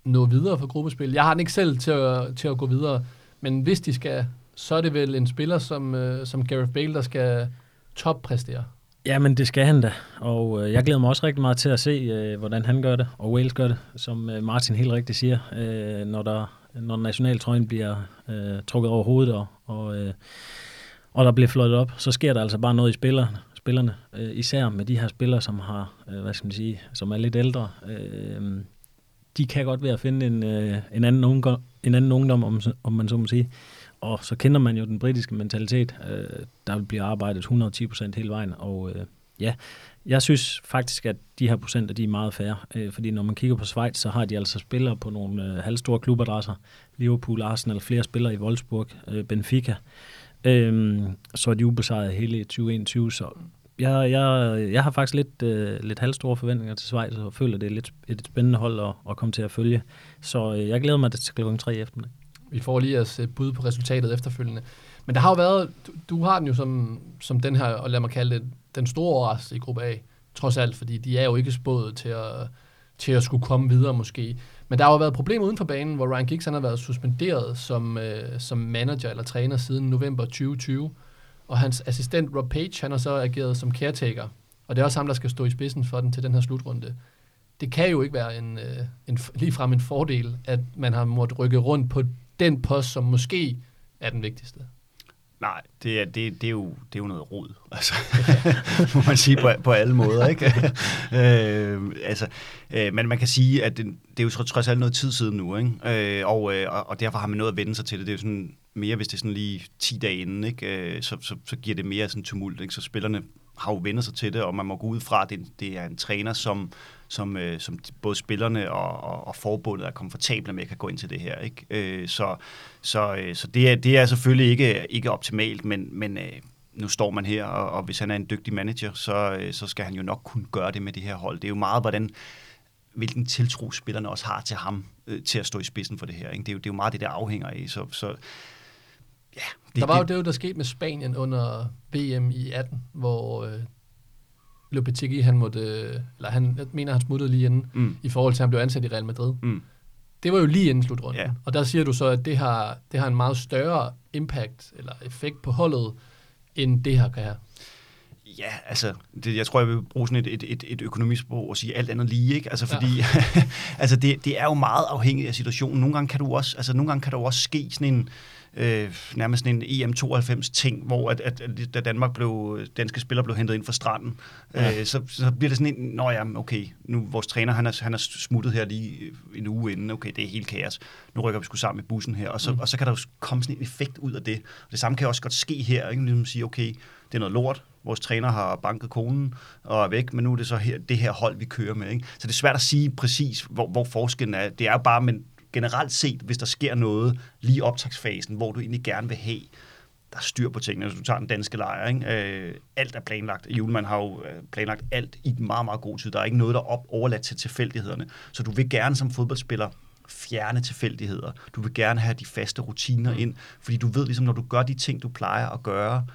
nå videre for gruppespil, jeg har den ikke selv til at, til at gå videre, men hvis de skal, så er det vel en spiller som, øh, som Gareth Bale, der skal toppræstere. Ja, men det skal han da, og øh, jeg glæder mig også rigtig meget til at se, øh, hvordan han gør det, og Wales gør det, som øh, Martin helt rigtigt siger, øh, når, der, når nationaltrøjen bliver øh, trukket over hovedet, og, og, øh, og der bliver fløjtet op, så sker der altså bare noget i spillerne, spillerne øh, især med de her spillere, som har, øh, hvad skal man sige, som er lidt ældre. Øh, de kan godt være at finde en, øh, en, anden, ungdom, en anden ungdom, om, om man så må sige, og så kender man jo den britiske mentalitet. Øh, der vil blive arbejdet 110 procent hele vejen, og øh, ja, jeg synes faktisk, at de her procenter, de er meget færre, øh, fordi når man kigger på Schweiz, så har de altså spillere på nogle øh, halvstore klubadresser. Liverpool, Arsenal, flere spillere i Wolfsburg, øh, Benfica. Øh, så er de ubesejret hele 2021, så jeg, jeg, jeg har faktisk lidt, øh, lidt halvstore forventninger til Schweiz, og føler, det er lidt et spændende hold at, at komme til at følge. Så øh, jeg glæder mig til kl. 3 i eftermiddag. Vi får lige at øh, bud på resultatet efterfølgende. Men der har jo været, du, du har den jo som, som den her, og lad mig kalde det, den store overraskelse i gruppe A, trods alt, fordi de er jo ikke spået til at, til at skulle komme videre måske. Men der har jo været problemer uden for banen, hvor Ryan Giggs han har været suspenderet som, øh, som manager eller træner siden november 2020. Og hans assistent Rob Page, han har så ageret som caretaker. Og det er også ham, der skal stå i spidsen for den til den her slutrunde. Det kan jo ikke være en, øh, en, ligefrem en fordel, at man har måttet rykke rundt på den post, som måske er den vigtigste. Nej, det er, det, det, er, jo, det er jo noget rod, altså, må man sige på, på alle måder. Ikke? øh, altså, øh, men man kan sige, at det, det er jo trods alt noget tid siden nu, ikke? Øh, og, øh, og derfor har man noget at vende sig til det. Det er jo sådan mere, hvis det er sådan lige 10 dage inden, ikke? Øh, så, så, så giver det mere sådan tumult. Ikke? Så spillerne har jo vendt sig til det, og man må gå ud fra, at det, det er en træner, som, som, øh, som både spillerne og, og, og forbundet er komfortable med, kan gå ind til det her. Ikke? Øh, så så, øh, så det, er, det er selvfølgelig ikke, ikke optimalt, men, men øh, nu står man her, og, og hvis han er en dygtig manager, så, øh, så skal han jo nok kunne gøre det med det her hold. Det er jo meget, hvordan hvilken tiltro spillerne også har til ham, øh, til at stå i spidsen for det her. Ikke? Det, er jo, det er jo meget det, der afhænger af. Så, så ja, det, der var jo det, der skete med Spanien under VM i 18, hvor øh, Lopetegui, han måtte, eller han, jeg mener, han smuttede lige inden, mm. i forhold til, at han blev ansat i Real Madrid. Mm. Det var jo lige inden slutrunden. Ja. Og der siger du så, at det har, det har en meget større impact, eller effekt på holdet, end det her kan have. Ja, altså, det, jeg tror, jeg vil bruge sådan et, et, et, et økonomisk sprog og sige alt andet lige, ikke? Altså, fordi ja. altså, det, det er jo meget afhængigt af situationen. Nogle gange kan du også, altså, nogle gange kan der også ske sådan en, øh, nærmest en EM92-ting, hvor at, at, at, da Danmark blev, danske spillere blev hentet ind fra stranden, ja. øh, så, så bliver det sådan en, nå ja, okay, nu vores træner, han er, han er smuttet her lige en uge inden, okay, det er helt kaos, nu rykker vi sgu sammen med bussen her, og så, mm. og så kan der jo komme sådan en effekt ud af det. Og det samme kan også godt ske her, ikke? Ligesom sige, okay, det er noget lort, vores træner har banket konen og er væk, men nu er det så her, det her hold, vi kører med. Ikke? Så det er svært at sige præcis, hvor, hvor forskellen er. Det er jo bare, men generelt set, hvis der sker noget lige i optagsfasen, hvor du egentlig gerne vil have, der er styr på tingene. Hvis du tager den danske lejr, ikke? Øh, alt er planlagt. Julemand har jo øh, planlagt alt i meget, meget god tid. Der er ikke noget, der er op overladt til tilfældighederne. Så du vil gerne som fodboldspiller fjerne tilfældigheder. Du vil gerne have de faste rutiner mm. ind, fordi du ved ligesom, når du gør de ting, du plejer at gøre,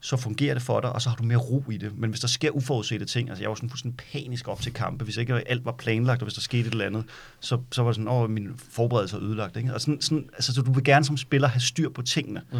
så fungerer det for dig, og så har du mere ro i det. Men hvis der sker uforudsete ting, altså jeg var sådan fuldstændig panisk op til kampe, hvis ikke alt var planlagt, og hvis der skete et eller andet, så, så var det sådan, åh, min forberedelse er ødelagt. Ikke? Og sådan, sådan, altså, så du vil gerne som spiller have styr på tingene. Mm.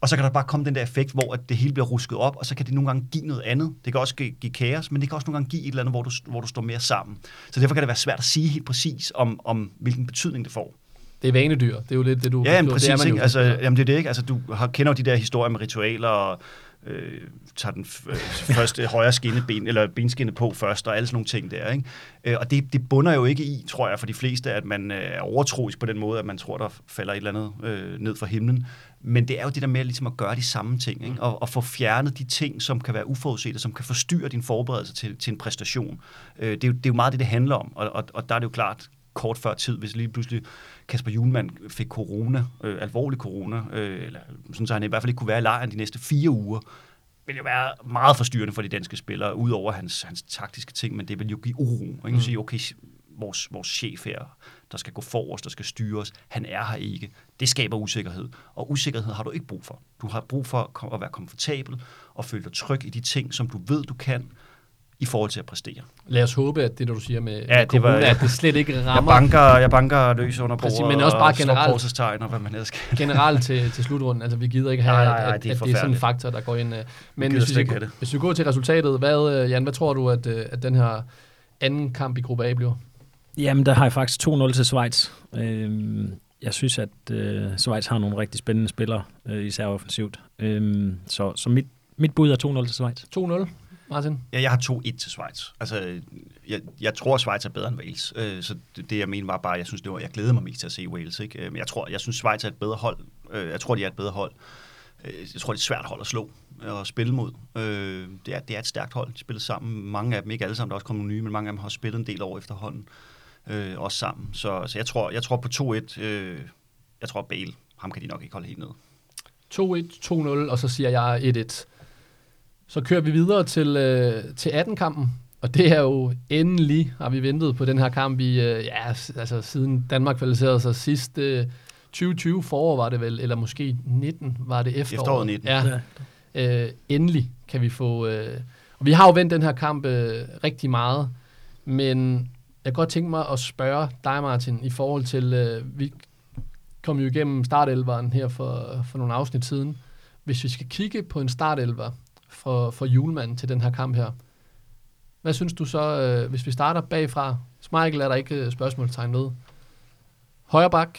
Og så kan der bare komme den der effekt, hvor at det hele bliver rusket op, og så kan det nogle gange give noget andet. Det kan også give, give kaos, men det kan også nogle gange give et eller andet, hvor du, hvor du står mere sammen. Så derfor kan det være svært at sige helt præcis, om, om hvilken betydning det får. Det er vanedyr. Det er jo lidt det, du... Ja, jamen, præcis. Det er ikke? Altså, jamen, det er det ikke. Altså, du har, kender jo de der historier med ritualer og øh, tager den øh, første højre skinneben, eller benskinne på først, og alle sådan nogle ting der. Ikke? Øh, og det, det bunder jo ikke i, tror jeg, for de fleste, at man øh, er overtroisk på den måde, at man tror, der falder et eller andet øh, ned fra himlen. Men det er jo det der med ligesom at gøre de samme ting, ikke? Og, og få fjernet de ting, som kan være uforudsete, som kan forstyrre din forberedelse til, til en præstation. Øh, det, er jo, det er jo meget det, det handler om, og, og, og der er det jo klart, kort før tid, hvis lige pludselig Kasper Julemand fik corona, øh, alvorlig corona, øh, eller sådan så han i hvert fald ikke kunne være i lejren de næste fire uger, vil jo være meget forstyrrende for de danske spillere, udover hans, hans taktiske ting, men det vil jo give uro. Ikke? Mm. Sige, okay, vores, vores chef her, der skal gå forrest, der skal styre os, han er her ikke. Det skaber usikkerhed, og usikkerhed har du ikke brug for. Du har brug for at være komfortabel og føle dig tryg i de ting, som du ved, du kan, i forhold til at præstere. Lad os håbe, at det, der du siger med, ja, med corona, det var, at det slet ikke rammer. Jeg banker, jeg banker løs under bordet, Præcis, men også bare generelt, og hvad man skal. generelt til, til slutrunden. Altså, vi gider ikke have, nej, nej, nej, at, det er, at det er sådan en faktor, der går ind. Øh. Men hvis vi, det. hvis vi går til resultatet, hvad, øh, Jan, hvad tror du, at, øh, at den her anden kamp i gruppe A bliver? Jamen, der har jeg faktisk 2-0 til Schweiz. Øhm, jeg synes, at øh, Schweiz har nogle rigtig spændende spillere, øh, især offensivt. Øhm, så så mit, mit bud er 2-0 til Schweiz. 2-0? Martin? Ja, jeg har 2-1 til Schweiz. Altså, jeg, jeg tror, at Schweiz er bedre end Wales. Øh, så det, det, jeg mener, var bare, jeg synes, det var, jeg glæder mig mest til at se Wales. Ikke? Øh, men jeg tror, jeg synes, Schweiz er et bedre hold. Øh, jeg tror, de er et bedre hold. Øh, jeg tror, det er et svært hold at slå og spille mod. Øh, det, er, det er et stærkt hold. De spiller sammen. Mange af dem, ikke alle sammen, der er også kommet nye, men mange af dem har spillet en del år efterhånden. Øh, også sammen. Så, så jeg, tror, jeg tror på 2-1. Øh, jeg tror, Bale, ham kan de nok ikke holde helt nede. 2-1, 2-0, og så siger jeg 1-1. Så kører vi videre til, øh, til 18-kampen, og det er jo endelig, har vi ventet på den her kamp i, øh, ja, altså siden Danmark kvalificerede sig sidst, øh, 2020 forår var det vel, eller måske 19 var det efterår. Efteråret 19. Ja, øh, endelig kan vi få, øh, og vi har jo vendt den her kamp øh, rigtig meget, men Jeg kan godt tænke mig at spørge dig, Martin, i forhold til, øh, vi kom jo igennem startelveren her for, for nogle afsnit siden. Hvis vi skal kigge på en startelver for, for julemanden til den her kamp her, hvad synes du så, øh, hvis vi starter bagfra? Smeichel er der ikke øh, spørgsmålstegn ved. Højre bak,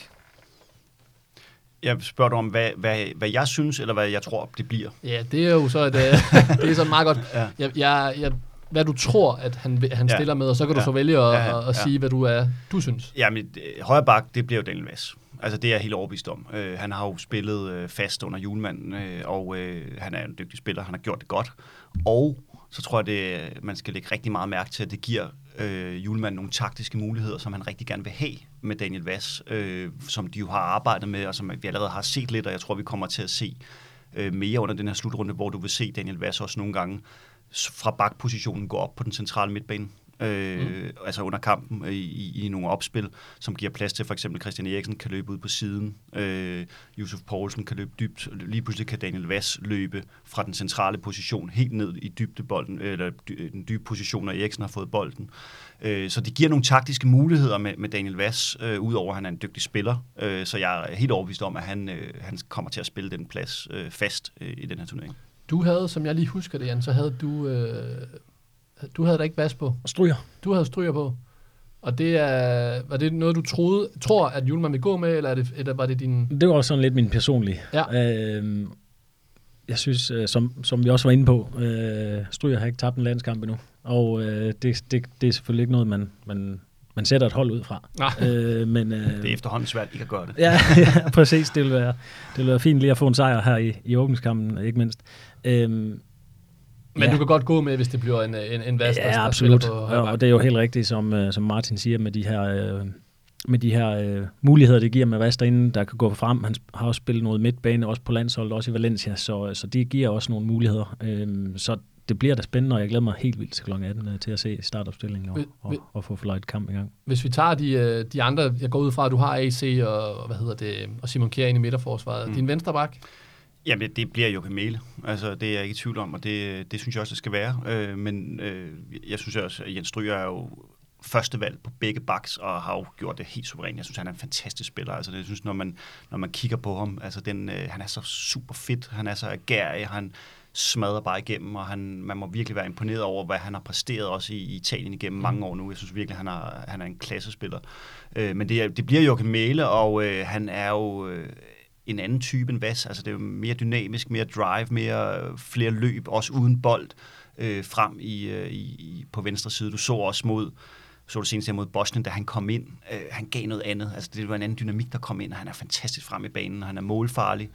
Jeg spørger dig om, hvad, hvad, hvad jeg synes, eller hvad jeg tror, det bliver. Ja, det er jo så et, øh, det er så meget godt. Ja. Jeg, jeg, jeg, hvad du tror, at han, han Ja. stiller med, og så kan du Ja. så vælge at, Ja, ja, ja, at, at sige, hvad du er, du synes. Jamen, øh, højre bak, det bliver jo Daniel Vass. Altså, det er jeg helt overbevist om. Øh, han har jo spillet øh, fast under julemanden, øh, og øh, han er en dygtig spiller. Han har gjort det godt. Og så tror jeg, det, man skal lægge rigtig meget mærke til, at det giver øh, julemanden nogle taktiske muligheder, som han rigtig gerne vil have med Daniel Vass, øh, som de jo har arbejdet med, og som vi allerede har set lidt, og jeg tror, vi kommer til at se øh, mere under den her slutrunde, hvor du vil se Daniel Vass også nogle gange fra bakpositionen gå op på den centrale midtbane. Øh, mm. Altså under kampen i, i, i nogle opspil, som giver plads til for eksempel Christian Eriksen kan løbe ud på siden, øh, Yusuf Poulsen kan løbe dybt, lige pludselig kan Daniel Vass løbe fra den centrale position helt ned i dybdebolden, eller dy, den dybe position, når Eriksen har fået bolden. Øh, så det giver nogle taktiske muligheder med, med Daniel Vass, øh, udover at han er en dygtig spiller. Øh, så jeg er helt overbevist om, at han, øh, han kommer til at spille den plads øh, fast øh, i den her turnering. Du havde, som jeg lige husker det, Jan, så havde du, øh, du havde da ikke vas på. Stryger. Du havde stryger på. Og det er, var det noget, du troede, tror, at Julemand vil gå med, eller, er det, eller var det din... Det var også sådan lidt min personlige. Ja. Øhm, jeg synes, øh, som, som vi også var inde på, øh, Stryger har ikke tabt en landskamp endnu. Og øh, det, det, det er selvfølgelig ikke noget, man, man, man sætter et hold ud fra. Nej. Øh, men, øh, Det er efterhånden svært ikke at gøre det. ja, ja, præcis. Det vil, være, det vil være fint lige at få en sejr her i, i åbningskampen, ikke mindst. Øhm, Men Ja. du kan godt gå med, hvis det bliver en, en, en vas, der, Ja, der absolut. på Og, højre og det er jo helt rigtigt, som, øh, som Martin siger, med de her, øh, med de her øh, muligheder, det giver med Vast derinde, der kan gå frem. Han har også spillet noget midtbane, også på landsholdet, også i Valencia, så, så det giver også nogle muligheder. Øhm, så det bliver da spændende, og jeg glæder mig helt vildt til kl. 18 øh, til at se startopstillingen og, og, og få fløjt kamp i gang. Hvis vi tager de, øh, de andre, jeg går ud fra, at du har AC og, hvad hedder det, og Simon Kjær ind i midterforsvaret. Mm. Din venstre bak? Jamen, det bliver jo Kamele. Altså, det er jeg ikke i tvivl om, og det, det synes jeg også, det skal være. Øh, men øh, jeg synes også, at Jens Stryger er jo første valg på begge backs, og har jo gjort det helt suverænt. Jeg synes, han er en fantastisk spiller. Altså, det, jeg synes, når man, når man kigger på ham, altså, den, øh, han er så super fit, han er så agerig, han smadrer bare igennem, og han, man må virkelig være imponeret over, hvad han har præsteret også i, i Italien igennem mange år nu. Jeg synes virkelig, han er, han er en klassespiller. Øh, men det, er, det bliver Joachim Mæle, og øh, han er jo... Øh, en anden type end Vas. Altså det er jo mere dynamisk, mere drive, mere øh, flere løb, også uden bold øh, frem i, øh, i, på venstre side. Du så også mod så du senest her mod Bosnien, da han kom ind. Øh, han gav noget andet. Altså, det var en anden dynamik, der kom ind, og han er fantastisk frem i banen, og han er målfarlig.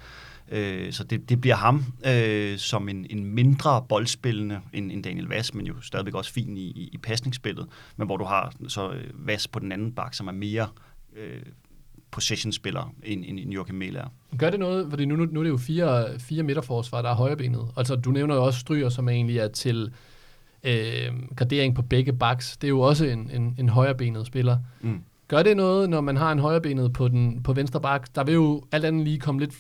Øh, så det, det bliver ham øh, som en, en mindre boldspillende end, end Daniel Vass, men jo stadigvæk også fin i, i, i pasningsspillet. Men hvor du har så øh, Vas Vass på den anden bak, som er mere øh, possession-spiller, end, end, end Joachim Mæle er. Gør det noget, fordi nu, nu, nu er det jo fire, fire midterforsvar, der er højrebenet. Altså, du nævner jo også Stryger, som egentlig er til øh, gradering på begge backs. Det er jo også en, en, en højrebenet spiller. Mm. Gør det noget, når man har en højrebenet på, den, på venstre bak? Der vil jo alt andet lige komme lidt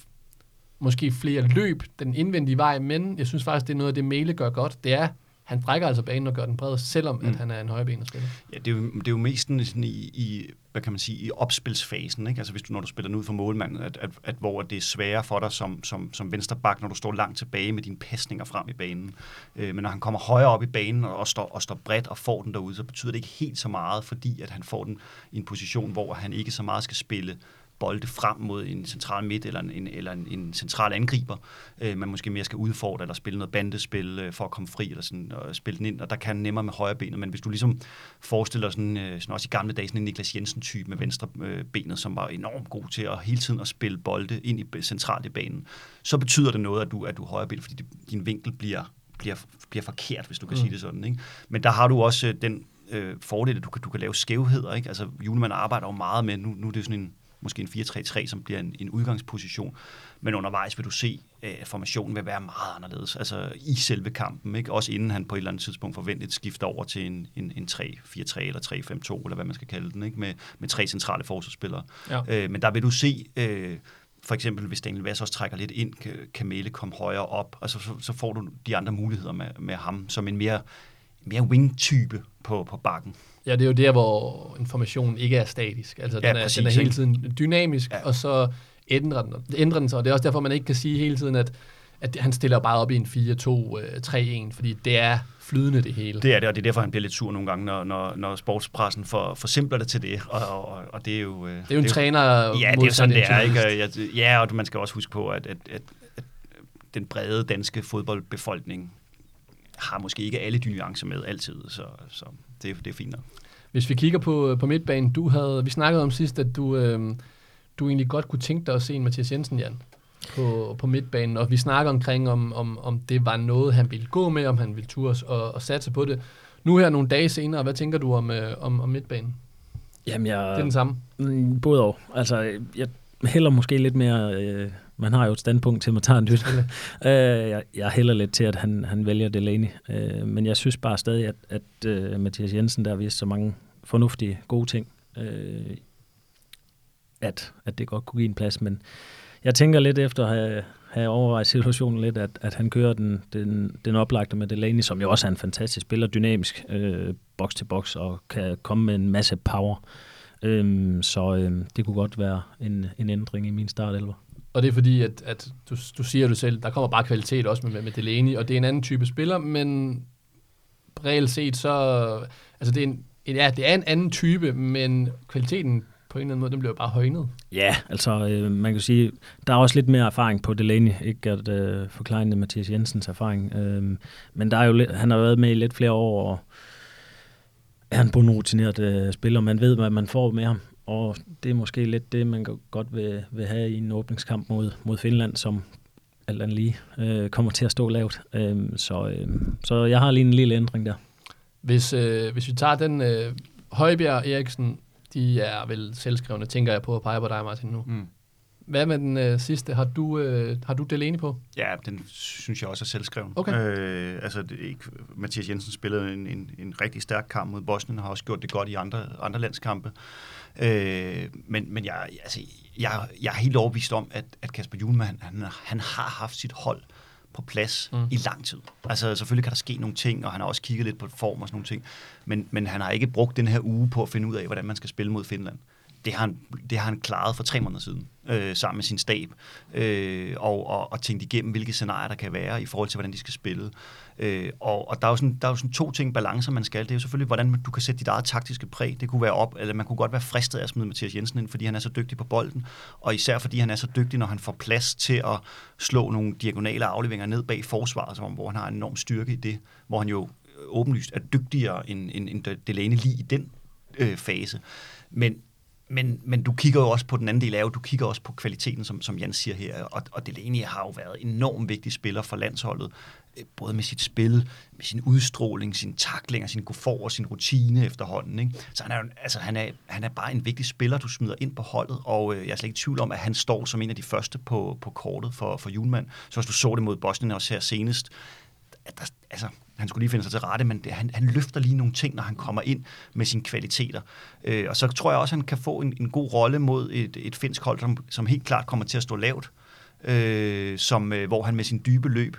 måske flere løb den indvendige vej, men jeg synes faktisk, det er noget af det, Mæle gør godt. Det er, han brækker altså banen og gør den bred, selvom mm. at han er en højrebenet spiller. Ja, det er, jo, det er jo mest sådan i, i, hvad kan man sige, i opspilsfasen, ikke? Altså hvis du, når du spiller den ud for målmanden, at, at, at hvor det er sværere for dig som, som, som vensterbak, når du står langt tilbage med dine pasninger frem i banen. Øh, men når han kommer højere op i banen og, og, står, og står bredt og får den derude, så betyder det ikke helt så meget, fordi at han får den i en position, hvor han ikke så meget skal spille bolde frem mod en central midt eller en, eller en, en central angriber, øh, man måske mere skal udfordre eller spille noget bandespil øh, for at komme fri eller sådan, og spille den ind, og der kan nemmere med højre benet, men hvis du ligesom forestiller sådan, øh, sådan også i gamle dage sådan en Niklas Jensen-type med venstre øh, benet, som var enormt god til at hele tiden at spille bolde ind i centralt i banen, så betyder det noget, at du, at du er højre benet, fordi din vinkel bliver, bliver, bliver forkert, hvis du kan mm. sige det sådan. Ikke? Men der har du også øh, den øh, fordel, at du kan, du kan lave skævheder. Ikke? Altså, Julemand arbejder jo meget med, nu, nu er det sådan en måske en 4-3-3, som bliver en, en udgangsposition. Men undervejs vil du se, at formationen vil være meget anderledes, altså i selve kampen. Ikke? Også inden han på et eller andet tidspunkt forventet skifter over til en, en, en 3-4-3 eller 3-5-2, eller hvad man skal kalde den, ikke? Med, med tre centrale forsvarsspillere. Ja. Øh, men der vil du se, øh, for eksempel hvis Daniel Vass også trækker lidt ind, kan Kamele komme højere op, og så, så, så får du de andre muligheder med, med ham som en mere, mere wing-type på, på bakken. Ja, det er jo der, hvor informationen ikke er statisk. Altså, Ja, den, er, præcis, den er hele tiden dynamisk, Ja. og så ændrer den, ændrer den sig. Og det er også derfor, man ikke kan sige hele tiden, at, at han stiller bare op i en 4-2-3-1, fordi det er flydende det hele. Det er det, og det er derfor, han bliver lidt sur nogle gange, når, når, når sportspressen for, forsimpler det til det. Og, og, og det er jo... øh, Det er jo en træner Ja, det er jo sådan, det er. Ikke? Ja, og man skal også huske på, at, at, at, at den brede danske fodboldbefolkning har måske ikke alle de nuancer med altid, så, så det, det er fint nok. Hvis vi kigger på, på midtbanen, du havde, vi snakkede om sidst, at du, øh, du egentlig godt kunne tænke dig at se en Mathias Jensen, Jan, på, på midtbanen, og vi snakker omkring, om, om, om det var noget, han ville gå med, om han ville turde og, og satse på det. Nu her nogle dage senere, hvad tænker du om, øh, om, om midtbanen? Jamen, jeg, Det er den samme. Mm, Både og. Altså, jeg hælder måske lidt mere... Øh, man har jo et standpunkt til, at man tager en lyt. øh, jeg, jeg hælder lidt til, at han, han vælger Delaney. Øh, men jeg synes bare stadig, at, at øh, Mathias Jensen, der har vist så mange fornuftige, gode ting, øh, at, at det godt kunne give en plads. Men jeg tænker lidt efter at have, have overvejet situationen lidt, at, at han kører den, den, den oplagte med Delaney, som jo også er en fantastisk spiller, dynamisk, øh, boks til boks, og kan komme med en masse power. Øhm, så øhm, det kunne godt være en, en ændring i min startelver. Og det er fordi, at, at du, du siger du selv, der kommer bare kvalitet også med, med Delaney, og det er en anden type spiller, men reelt set så, altså det er en, ja, det er en anden type, men kvaliteten på en eller anden måde, den bliver jo bare højnet. Ja, altså øh, man kan sige, der er også lidt mere erfaring på Delaney, ikke at øh, forklare Mathias Jensens erfaring. Øh, men der er jo lidt, han har været med i lidt flere år, og er en bundrutineret øh, spiller. Man ved, hvad man får med ham, og det er måske lidt det, man godt vil, vil have i en åbningskamp mod, mod Finland, som alt andet lige øh, kommer til at stå lavt. Øh, så, øh, så jeg har lige en lille ændring der. Hvis, øh, hvis vi tager den, øh, Højbjerg og Eriksen, de er vel selvskrevne, tænker jeg på at pege på dig, Martin, nu. Mm. Hvad med den øh, sidste? Har du, øh, har du Delaney på? Ja, den synes jeg også er selvskreven. Okay. Øh, altså, det ikke, Mathias Jensen spillede en, en, en rigtig stærk kamp mod Bosnien, og har også gjort det godt i andre, andre landskampe. Øh, men men jeg, altså, jeg, jeg er helt overbevist om, at, at Kasper Juhlmann, han, han har haft sit hold på plads mm. i lang tid. Altså selvfølgelig kan der ske nogle ting, og han har også kigget lidt på form og sådan nogle ting, men, men han har ikke brugt den her uge på at finde ud af, hvordan man skal spille mod Finland. Det har han, det har han klaret for tre måneder siden, øh, sammen med sin stab, øh, og, og, og tænkt igennem, hvilke scenarier der kan være i forhold til, hvordan de skal spille. Øh, og, og der er, jo sådan, der er jo sådan to ting, balancer man skal. Det er jo selvfølgelig, hvordan du kan sætte dit eget taktiske præg. Det kunne være op, eller man kunne godt være fristet af at smide Mathias Jensen ind, fordi han er så dygtig på bolden, og især fordi han er så dygtig, når han får plads til at slå nogle diagonale afleveringer ned bag forsvaret, som, hvor han har en enorm styrke i det, hvor han jo åbenlyst er dygtigere end, end, end Delaney lige i den øh, fase. Men, men, men du kigger jo også på den anden del af, du kigger også på kvaliteten, som, som Jan siger her, og, og Delaney har jo været enormt vigtig spiller for landsholdet, øh, både med sit spil, med sin udstråling, sin taklinger, sin gofor og sin rutine efterhånden. Ikke? Så han er, altså, han, er, han er bare en vigtig spiller, du smider ind på holdet, og øh, jeg er slet ikke i tvivl om, at han står som en af de første på, på kortet for, for Julemand. Så hvis du så det mod Bosnien også her senest, at der, altså, han skulle lige finde sig til rette, men det, han, han løfter lige nogle ting, når han kommer ind med sine kvaliteter. Øh, og så tror jeg også, han kan få en, en god rolle mod et, et finsk hold, som, som helt klart kommer til at stå lavt, øh, som, øh, hvor han med sin dybe løb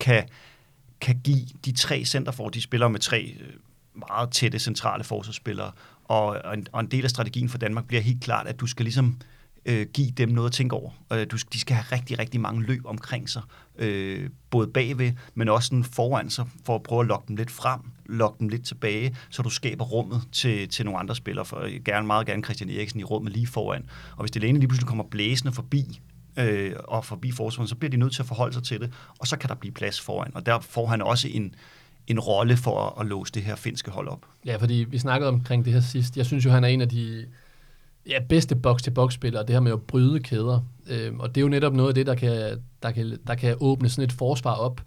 kan, kan give de tre centerfor, de spiller med tre øh, meget tætte centrale forsvarsspillere, og, og, en, og en del af strategien for Danmark bliver helt klart, at du skal ligesom øh, Øh, give dem noget at tænke over. Øh, du, de skal have rigtig, rigtig mange løb omkring sig, øh, både bagved, men også sådan foran sig, for at prøve at lokke dem lidt frem, lokke dem lidt tilbage, så du skaber rummet til, til nogle andre spillere, for jeg gerne, meget gerne Christian Eriksen i rummet lige foran. Og hvis Delaney lige pludselig kommer blæsende forbi, øh, og forbi forsvaret, så bliver de nødt til at forholde sig til det, og så kan der blive plads foran. Og der får han også en, en rolle for at, at låse det her finske hold op. Ja, fordi vi snakkede omkring det her sidst. Jeg synes jo, han er en af de ja, bedste box-til-box-spillere, det her med at bryde kæder. Øhm, og det er jo netop noget af det, der kan, der kan, der kan åbne sådan et forsvar op.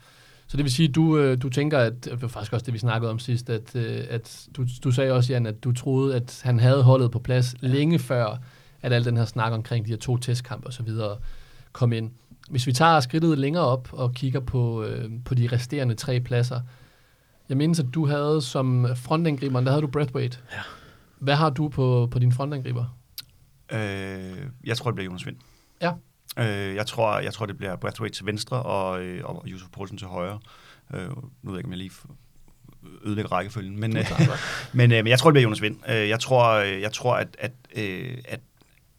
Så det vil sige, at du, øh, du tænker, at det var faktisk også det, vi snakkede om sidst, at, øh, at du, du sagde også, Jan, at du troede, at han havde holdet på plads længe før, at al den her snak omkring de her to testkampe og så videre kom ind. Hvis vi tager skridtet længere op og kigger på, øh, på de resterende tre pladser, jeg mindes, at du havde som frontangriber, der havde du Breathwaite. Ja. Hvad har du på, på din frontangriber? Øh, jeg tror, det bliver Jonas Vind. Ja. Øh, jeg, tror, jeg tror, det bliver Brathwaite til venstre og, øh, og Yusuf Poulsen til højre. Øh, nu ved jeg ikke, om jeg lige f- ødelægge rækkefølgen. Men, øh, men, øh, men jeg tror, det bliver Jonas Vind. Øh, jeg tror, øh, jeg tror at, at, øh, at,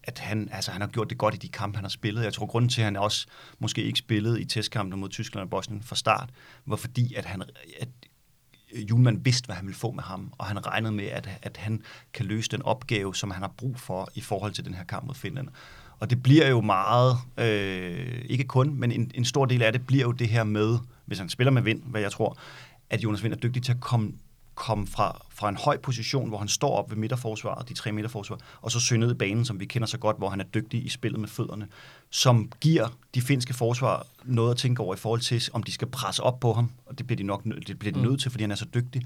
at han, altså, han har gjort det godt i de kampe, han har spillet. Jeg tror, grunden til, at han også måske ikke spillede i testkampene mod Tyskland og Bosnien fra start, var fordi, at han at Øh, julemand vidste, hvad han ville få med ham, og han regnede med, at, at han kan løse den opgave, som han har brug for i forhold til den her kamp mod Finland. Og det bliver jo meget, øh, ikke kun, men en, en stor del af det bliver jo det her med, hvis han spiller med vind, hvad jeg tror, at Jonas Vind er dygtig til at komme, komme fra, fra en høj position, hvor han står op ved midterforsvaret, de tre midterforsvar, og så søge ned i banen, som vi kender så godt, hvor han er dygtig i spillet med fødderne, som giver de finske forsvar noget at tænke over i forhold til, om de skal presse op på ham, og det bliver de nok det bliver de Mm. nødt til, fordi han er så dygtig.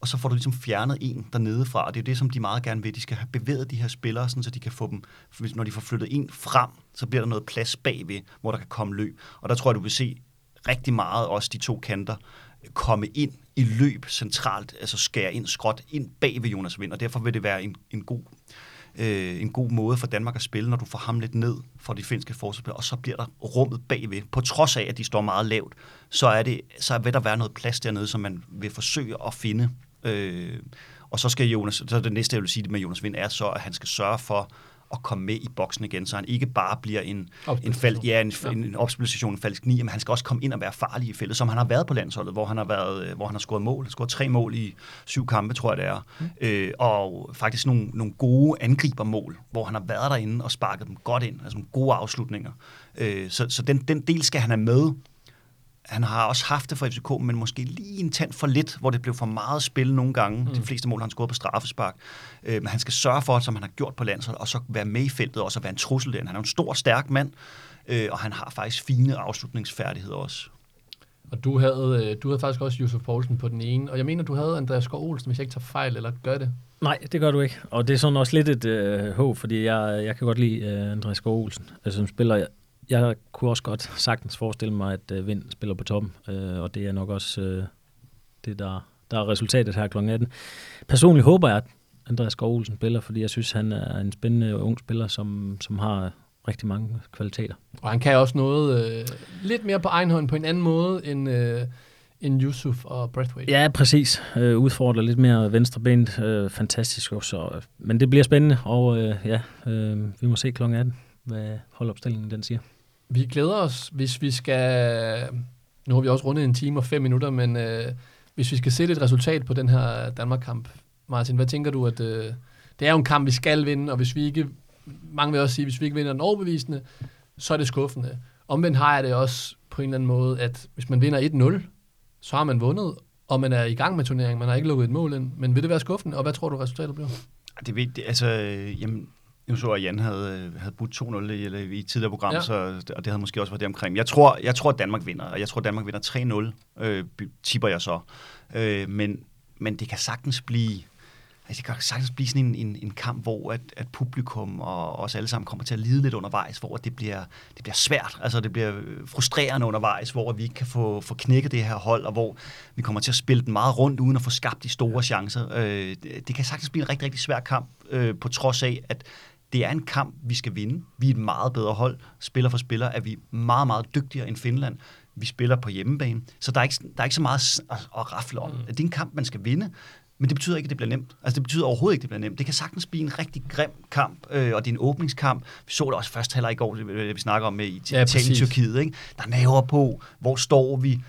Og så får du ligesom fjernet en dernede fra, og det er det, som de meget gerne vil. De skal have bevæget de her spillere, sådan, så de kan få dem, når de får flyttet en frem, så bliver der noget plads bagved, hvor der kan komme løb. Og der tror jeg, du vil se rigtig meget, også de to kanter, komme ind i løb centralt, altså skære ind skråt ind bag ved Jonas Vind, og derfor vil det være en, en god øh, en god måde for Danmark at spille, når du får ham lidt ned for de finske forsvarsspillere, og så bliver der rummet bagved. På trods af, at de står meget lavt, så, er det, så vil der være noget plads dernede, som man vil forsøge at finde. Øh, og så skal Jonas, så det næste, jeg vil sige med Jonas Vind, er så, at han skal sørge for at komme med i boksen igen, så han ikke bare bliver en, en, fald, ja, en, ja. en, en opspilstation, en falsk ni, men han skal også komme ind og være farlig i feltet, som han har været på landsholdet, hvor han har, været, øh, hvor han har scoret mål. Han scoret tre mål i syv kampe, tror jeg det er. Mm. Øh, og faktisk nogle, nogle gode angribermål, hvor han har været derinde og sparket dem godt ind, altså nogle gode afslutninger. Øh, så så den, den del skal han have med, han har også haft det for FCK, men måske lige en tand for lidt, hvor det blev for meget spil nogle gange. Mm. De fleste mål har han scoret på straffespark. Øh, men han skal sørge for, som han har gjort på landsholdet, og så være med i feltet, og så være en trussel der. Han er en stor, stærk mand, øh, og han har faktisk fine afslutningsfærdigheder også. Og du havde, øh, du havde faktisk også Josef Poulsen på den ene, og jeg mener, du havde Andreas Skov Olsen, hvis jeg ikke tager fejl, eller gør det. Nej, det gør du ikke. Og det er sådan også lidt et øh, håb, fordi jeg, jeg kan godt lide øh, Andreas Skov Olsen, altså, som spiller. Jeg, kunne også godt sagtens forestille mig, at øh, Vind spiller på toppen, øh, og det er nok også øh, det, der, der er resultatet her kl. 18. Personligt håber jeg, at Andreas Skov Olsen spiller, fordi jeg synes, han er en spændende ung spiller, som, som har rigtig mange kvaliteter. Og han kan også noget øh, lidt mere på egen hånd på en anden måde end, øh, end Yusuf og Brathwaite. Ja, præcis. Øh, udfordrer lidt mere venstrebenet. Øh, fantastisk også. Og, men det bliver spændende, og øh, ja, øh, vi må se kl. 18, hvad holdopstillingen den siger. Vi glæder os, hvis vi skal... Nu har vi også rundet en time og fem minutter, men øh, hvis vi skal sætte et resultat på den her Danmark-kamp, Martin, hvad tænker du, at øh, det er jo en kamp, vi skal vinde, og hvis vi ikke, mange vil også sige, hvis vi ikke vinder den overbevisende, så er det skuffende. Omvendt har jeg det også på en eller anden måde, at hvis man vinder 1-0, så har man vundet, og man er i gang med turneringen, man har ikke lukket et mål ind, men vil det være skuffende, og hvad tror du, resultatet bliver? Det ved, det, altså, øh, jamen, nu så jeg, at Jan havde, havde budt 2-0 i, i et tidligere program, Ja. så, og det havde måske også været det omkring. Jeg tror, jeg tror, at Danmark vinder, og jeg tror, at Danmark vinder 3-0, øh, tipper jeg så. Øh, men, men det kan sagtens blive... Altså, det kan sagtens blive sådan en, en, en kamp, hvor at, at publikum og os alle sammen kommer til at lide lidt undervejs, hvor det bliver, det bliver svært, altså det bliver frustrerende undervejs, hvor vi ikke kan få, få knækket det her hold, og hvor vi kommer til at spille den meget rundt, uden at få skabt de store chancer. Øh, det, det kan sagtens blive en rigtig, rigtig svær kamp, øh, på trods af, at det er en kamp, vi skal vinde. Vi er et meget bedre hold. Spiller for spiller er vi meget, meget dygtigere end Finland. Vi spiller på hjemmebane, så der er ikke, der er ikke så meget at, at rafle om. Mm. Det er en kamp, man skal vinde, men det betyder ikke, at det bliver nemt. Altså, det betyder overhovedet ikke, at det bliver nemt. Det kan sagtens blive en rigtig grim kamp, øh, og det er en åbningskamp. Vi så det også først heller i går, det, øh, vi snakker om med i Ja, præcis. Italien-Tyrkiet. Ikke? Der er naver på, hvor står vi?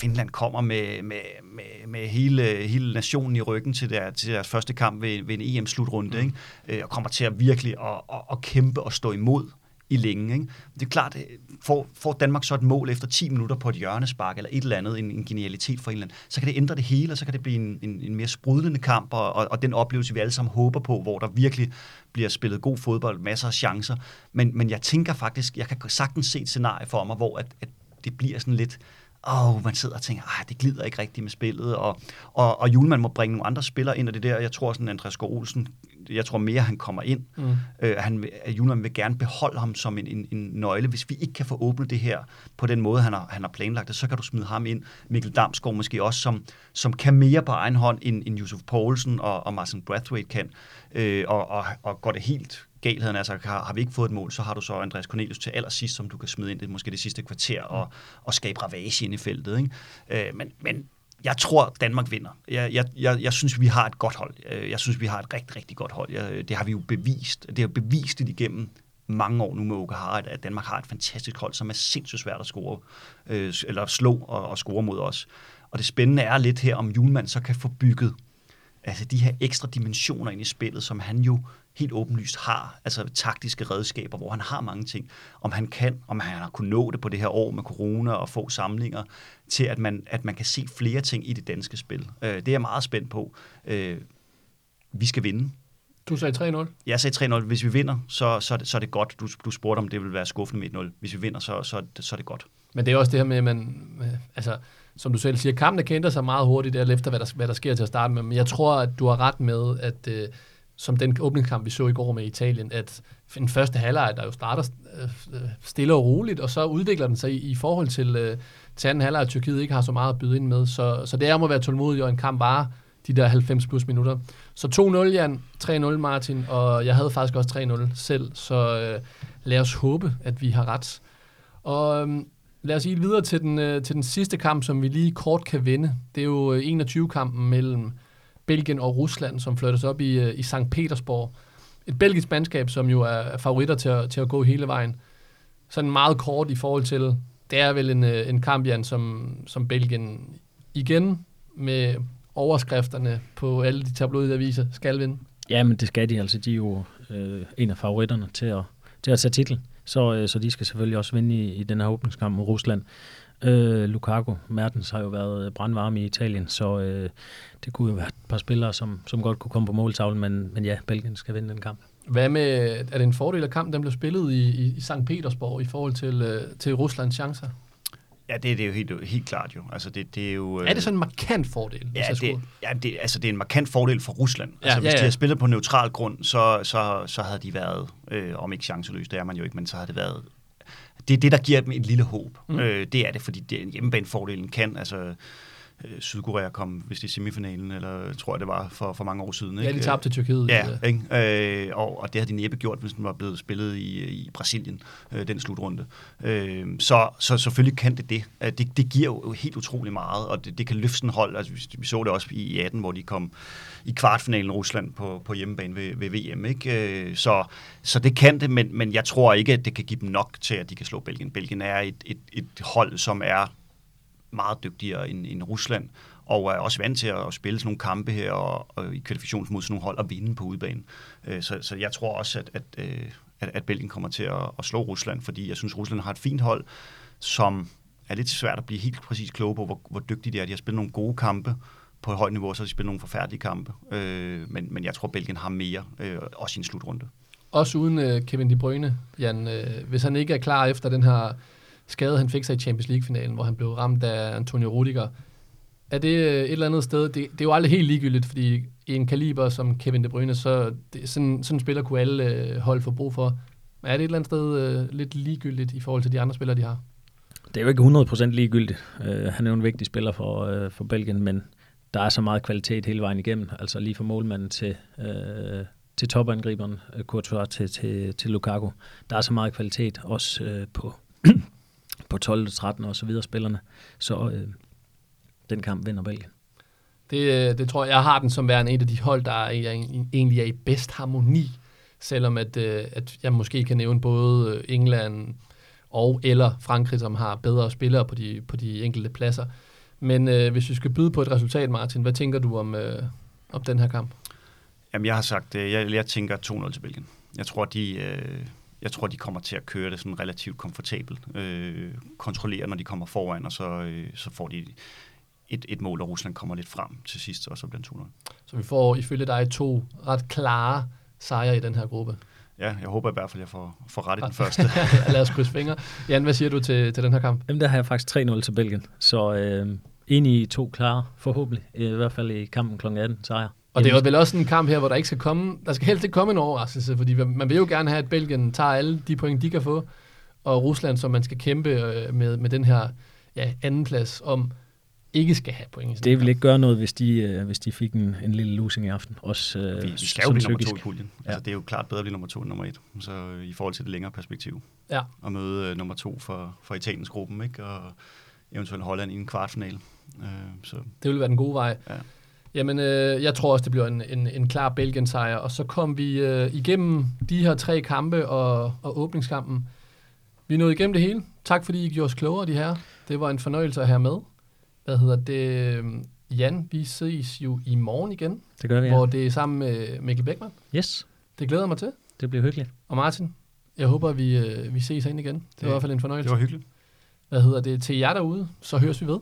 Finland kommer med, med, med, med hele, hele nationen i ryggen til, der, til deres første kamp ved, ved en EM-slutrunde, mm. ikke? Øh, og kommer til at virkelig at, at, at kæmpe og stå imod i længe. Ikke? Det er klart, øh, får, får Danmark så et mål efter 10 minutter på et hjørnespark, eller et eller andet, en, en genialitet for en eller anden, så kan det ændre det hele, og så kan det blive en, en, en mere sprudlende kamp, og, og, og den oplevelse, vi alle sammen håber på, hvor der virkelig bliver spillet god fodbold, masser af chancer. Men, men jeg tænker faktisk, jeg kan sagtens se et scenarie for mig, hvor at, at det bliver sådan lidt, åh, oh, man sidder og tænker, ah, det glider ikke rigtigt med spillet, og, og, og Julemand må bringe nogle andre spillere ind, og det der, jeg tror sådan, Andreas Gård Olsen, jeg tror mere, han kommer ind. Mm. Øh, han, vil- at Julemand vil gerne beholde ham som en, en, en nøgle. Hvis vi ikke kan få åbnet det her på den måde, han har, han har planlagt det, så kan du smide ham ind. Mikkel Damsgaard måske også, som, som kan mere på egen hånd, end, end Yusuf Poulsen og, og Martin Brathwaite kan. Øh, og, og, og går det helt galt, altså, har, har vi ikke fået et mål, så har du så Andreas Cornelius til allersidst, som du kan smide ind, det måske det sidste kvarter, og, og skabe ravage ind i feltet. Ikke? Øh, men, men jeg tror, Danmark vinder. Jeg, jeg, jeg, jeg synes, vi har et godt hold. Øh, jeg synes, vi har et rigtig, rigtig godt hold. Jeg, det har vi jo bevist. Det har bevist det igennem mange år nu med Okahara, at- Danmark har et fantastisk hold, som er sindssygt svært at score, øh, eller slå og, og score mod os. Og det spændende er lidt her, om Julemand så kan få bygget altså de her ekstra dimensioner ind i spillet, som han jo helt åbenlyst har, altså taktiske redskaber, hvor han har mange ting. Om han kan, om han har kunnet nå det på det her år med corona og få samlinger, til at man, at man kan se flere ting i det danske spil. Øh, det er jeg meget spændt på. Øh, vi skal vinde. Du sagde 3-0. Jeg sagde 3-0. Hvis vi vinder, så, så, er det, så er det godt. Du, du spurgte, om det vil være skuffende med 1-0. Hvis vi vinder, så, så, det- så er det godt. Men det er også det her med, at man, øh, altså, som du selv siger, kampen kan ændre sig meget hurtigt, alt efter hvad der, hvad der sker til at starte med. Men jeg tror, at du har ret med, at øh, som den åbningskamp, vi så i går med Italien, at den første halvleg, der jo starter øh, øh, stille og roligt, og så udvikler den sig i, i forhold til, øh, til anden halvleg, at Tyrkiet ikke har så meget at byde ind med. Så, så det er om at være tålmodig, og en kamp bare de der 90 plus minutter. Så 2-0, Jan, 3-0, Martin, og jeg havde faktisk også 3-0 selv, så øh, lad os håbe, at vi har ret. Og øh, lad os lige videre til den, øh, til den sidste kamp, som vi lige kort kan vinde. Det er jo øh, 21-kampen mellem Belgien og Rusland, som flyttes op i, øh, i St. Petersborg. Et belgisk mandskab, som jo er favoritter til at, til at gå hele vejen. Sådan meget kort i forhold til, det er vel en, øh, en kamp, Jan, som, som Belgien igen med overskrifterne på alle de tabloide aviser skal vinde. Ja, men det skal de altså. De er jo øh, en af favoritterne til at, til at tage titlen. Så, øh, så de skal selvfølgelig også vinde i, i den her åbningskamp mod Rusland. Øh, Lukaku, Mertens har jo været brandvarme i Italien, så øh, det kunne jo være et par spillere, som, som godt kunne komme på måltavlen, men, men ja, Belgien skal vinde den kamp. Hvad med, er det en fordel, at kampen den blev spillet i, i, i St. Petersborg i forhold til, øh, til Ruslands chancer? Ja, det, det er jo helt, helt klart jo. Altså, det, det er jo... Er det sådan en markant fordel? Ja, jeg det, ja det, altså, det er en markant fordel for Rusland. Ja, altså, hvis ja, de ja. havde spillet på neutral grund, så, så, så havde de været, øh, om ikke chanceløse, det er man jo ikke, men så havde det været... Det er det, der giver dem et lille håb. Mm. Øh, det er det, fordi det, hjemmebanefordelen kan, altså... øh, Sydkorea kom, hvis det er semifinalen, eller tror jeg det var for, for mange år siden. Ja, de tabte til Tyrkiet. Ja, ikke? Øh, og, og det havde de næppe gjort, hvis den var blevet spillet i, i Brasilien, øh, den slutrunde. Øh, så, så selvfølgelig kan det det. Øh, det. Det giver jo helt utrolig meget, og det, det kan løfte en hold. Altså, vi, vi så det også i 18, hvor de kom i kvartfinalen Rusland på, på hjemmebane ved, ved VM. Ikke? Øh, så, så det kan det, men, men jeg tror ikke, at det kan give dem nok til, at de kan slå Belgien. Belgien er et, et, et hold, som er meget dygtigere end, end Rusland, og er også vant til at, spille sådan nogle kampe her, og, og i kvalifikation mod sådan nogle hold, og vinde på udebane. Øh, så, så jeg tror også, at, at, øh, at, at Belgien kommer til at, at slå Rusland, fordi jeg synes, Rusland har et fint hold, som er lidt svært at blive helt præcis kloge på, hvor, hvor dygtige de er. De har spillet nogle gode kampe på et højt niveau, så har de spillet nogle forfærdelige kampe. Øh, men, men jeg tror, Belgien har mere, øh, også i en slutrunde. Også uden øh, Kevin De Bruyne, Jan. Øh, hvis han ikke er klar efter den her skade, han fik sig i Champions League-finalen, hvor han blev ramt af Antonio Rudiger, er det øh, et eller andet sted? Det, det er jo aldrig helt ligegyldigt, fordi i en kaliber som Kevin De Bruyne, så det, sådan, sådan en spiller kunne alle øh, hold få brug for. Men er det et eller andet sted øh, lidt ligegyldigt i forhold til de andre spillere, de har? Det er jo ikke 100% ligegyldigt. Uh, han er jo en vigtig spiller for, uh, for Belgien, men der er så meget kvalitet hele vejen igennem. Altså lige fra målmanden til, øh, til topangriberen, øh, Courtois til, til, til Lukaku. Der er så meget kvalitet, også øh, på, på 12, 13 og så videre spillerne. Så øh, den kamp vinder Belgien. Det, øh, det tror jeg, jeg har den som værende en af de hold, der er, egentlig er i bedst harmoni. Selvom at, øh, at jeg måske kan nævne både øh, England og eller Frankrig, som har bedre spillere på de, på de enkelte pladser. Men øh, hvis vi skal byde på et resultat, Martin, hvad tænker du om, øh, om den her kamp? Jamen, jeg har sagt, øh, jeg, jeg tænker 2-0 til Belgien. Jeg tror, de, øh, jeg tror, de kommer til at køre det sådan relativt komfortabelt. Øh, kontrollere, når de kommer foran, og så, øh, så får de et, et mål, og Rusland kommer lidt frem til sidst, og så bliver det 2-0. Så vi får ifølge dig to ret klare sejre i den her gruppe. Ja, jeg håber i hvert fald, at jeg får, får ret i den første. Lad os krydse fingre. Jan, hvad siger du til, til den her kamp? Jamen, der har jeg faktisk 3-0 til Belgien. Så øh, enig i to klare, forhåbentlig. I hvert fald i kampen kl. 18 sejr. Og det er jo vel også en kamp her, hvor der ikke skal komme, der skal helst ikke komme en overraskelse, fordi man vil jo gerne have, at Belgien tager alle de point, de kan få, og Rusland, som man skal kæmpe øh, med, med den her ja, anden plads om, ikke skal have point. Det vil ikke gøre noget, hvis de, øh, hvis de fik en, en lille losing i aften. Også, øh, vi, skal jo blive nummer to i puljen. Ja. Altså, det er jo klart bedre at blive nummer to end nummer et. Så øh, i forhold til det længere perspektiv. Ja. At møde øh, nummer to for, for Italiens gruppen, ikke? Og eventuelt Holland i en kvartfinale. Øh, så Det vil være den gode vej. Ja. Jamen, øh, jeg tror også, det bliver en, en, en klar Belgien-sejr. Og så kom vi øh, igennem de her tre kampe og, og åbningskampen. Vi nåede igennem det hele. Tak fordi I gjorde os klogere, de her. Det var en fornøjelse at have med. Hvad hedder det? Jan, vi ses jo i morgen igen, Det gør vi, ja. hvor det er sammen med Mikkel Beckmann. Yes, Det glæder jeg mig til. det bliver hyggeligt. Og Martin, jeg håber, vi, øh, vi ses herinde igen. Det var i hvert fald en det fornøjelse. var hyggeligt. Hvad hedder det? Til jer derude, så høres vi ved.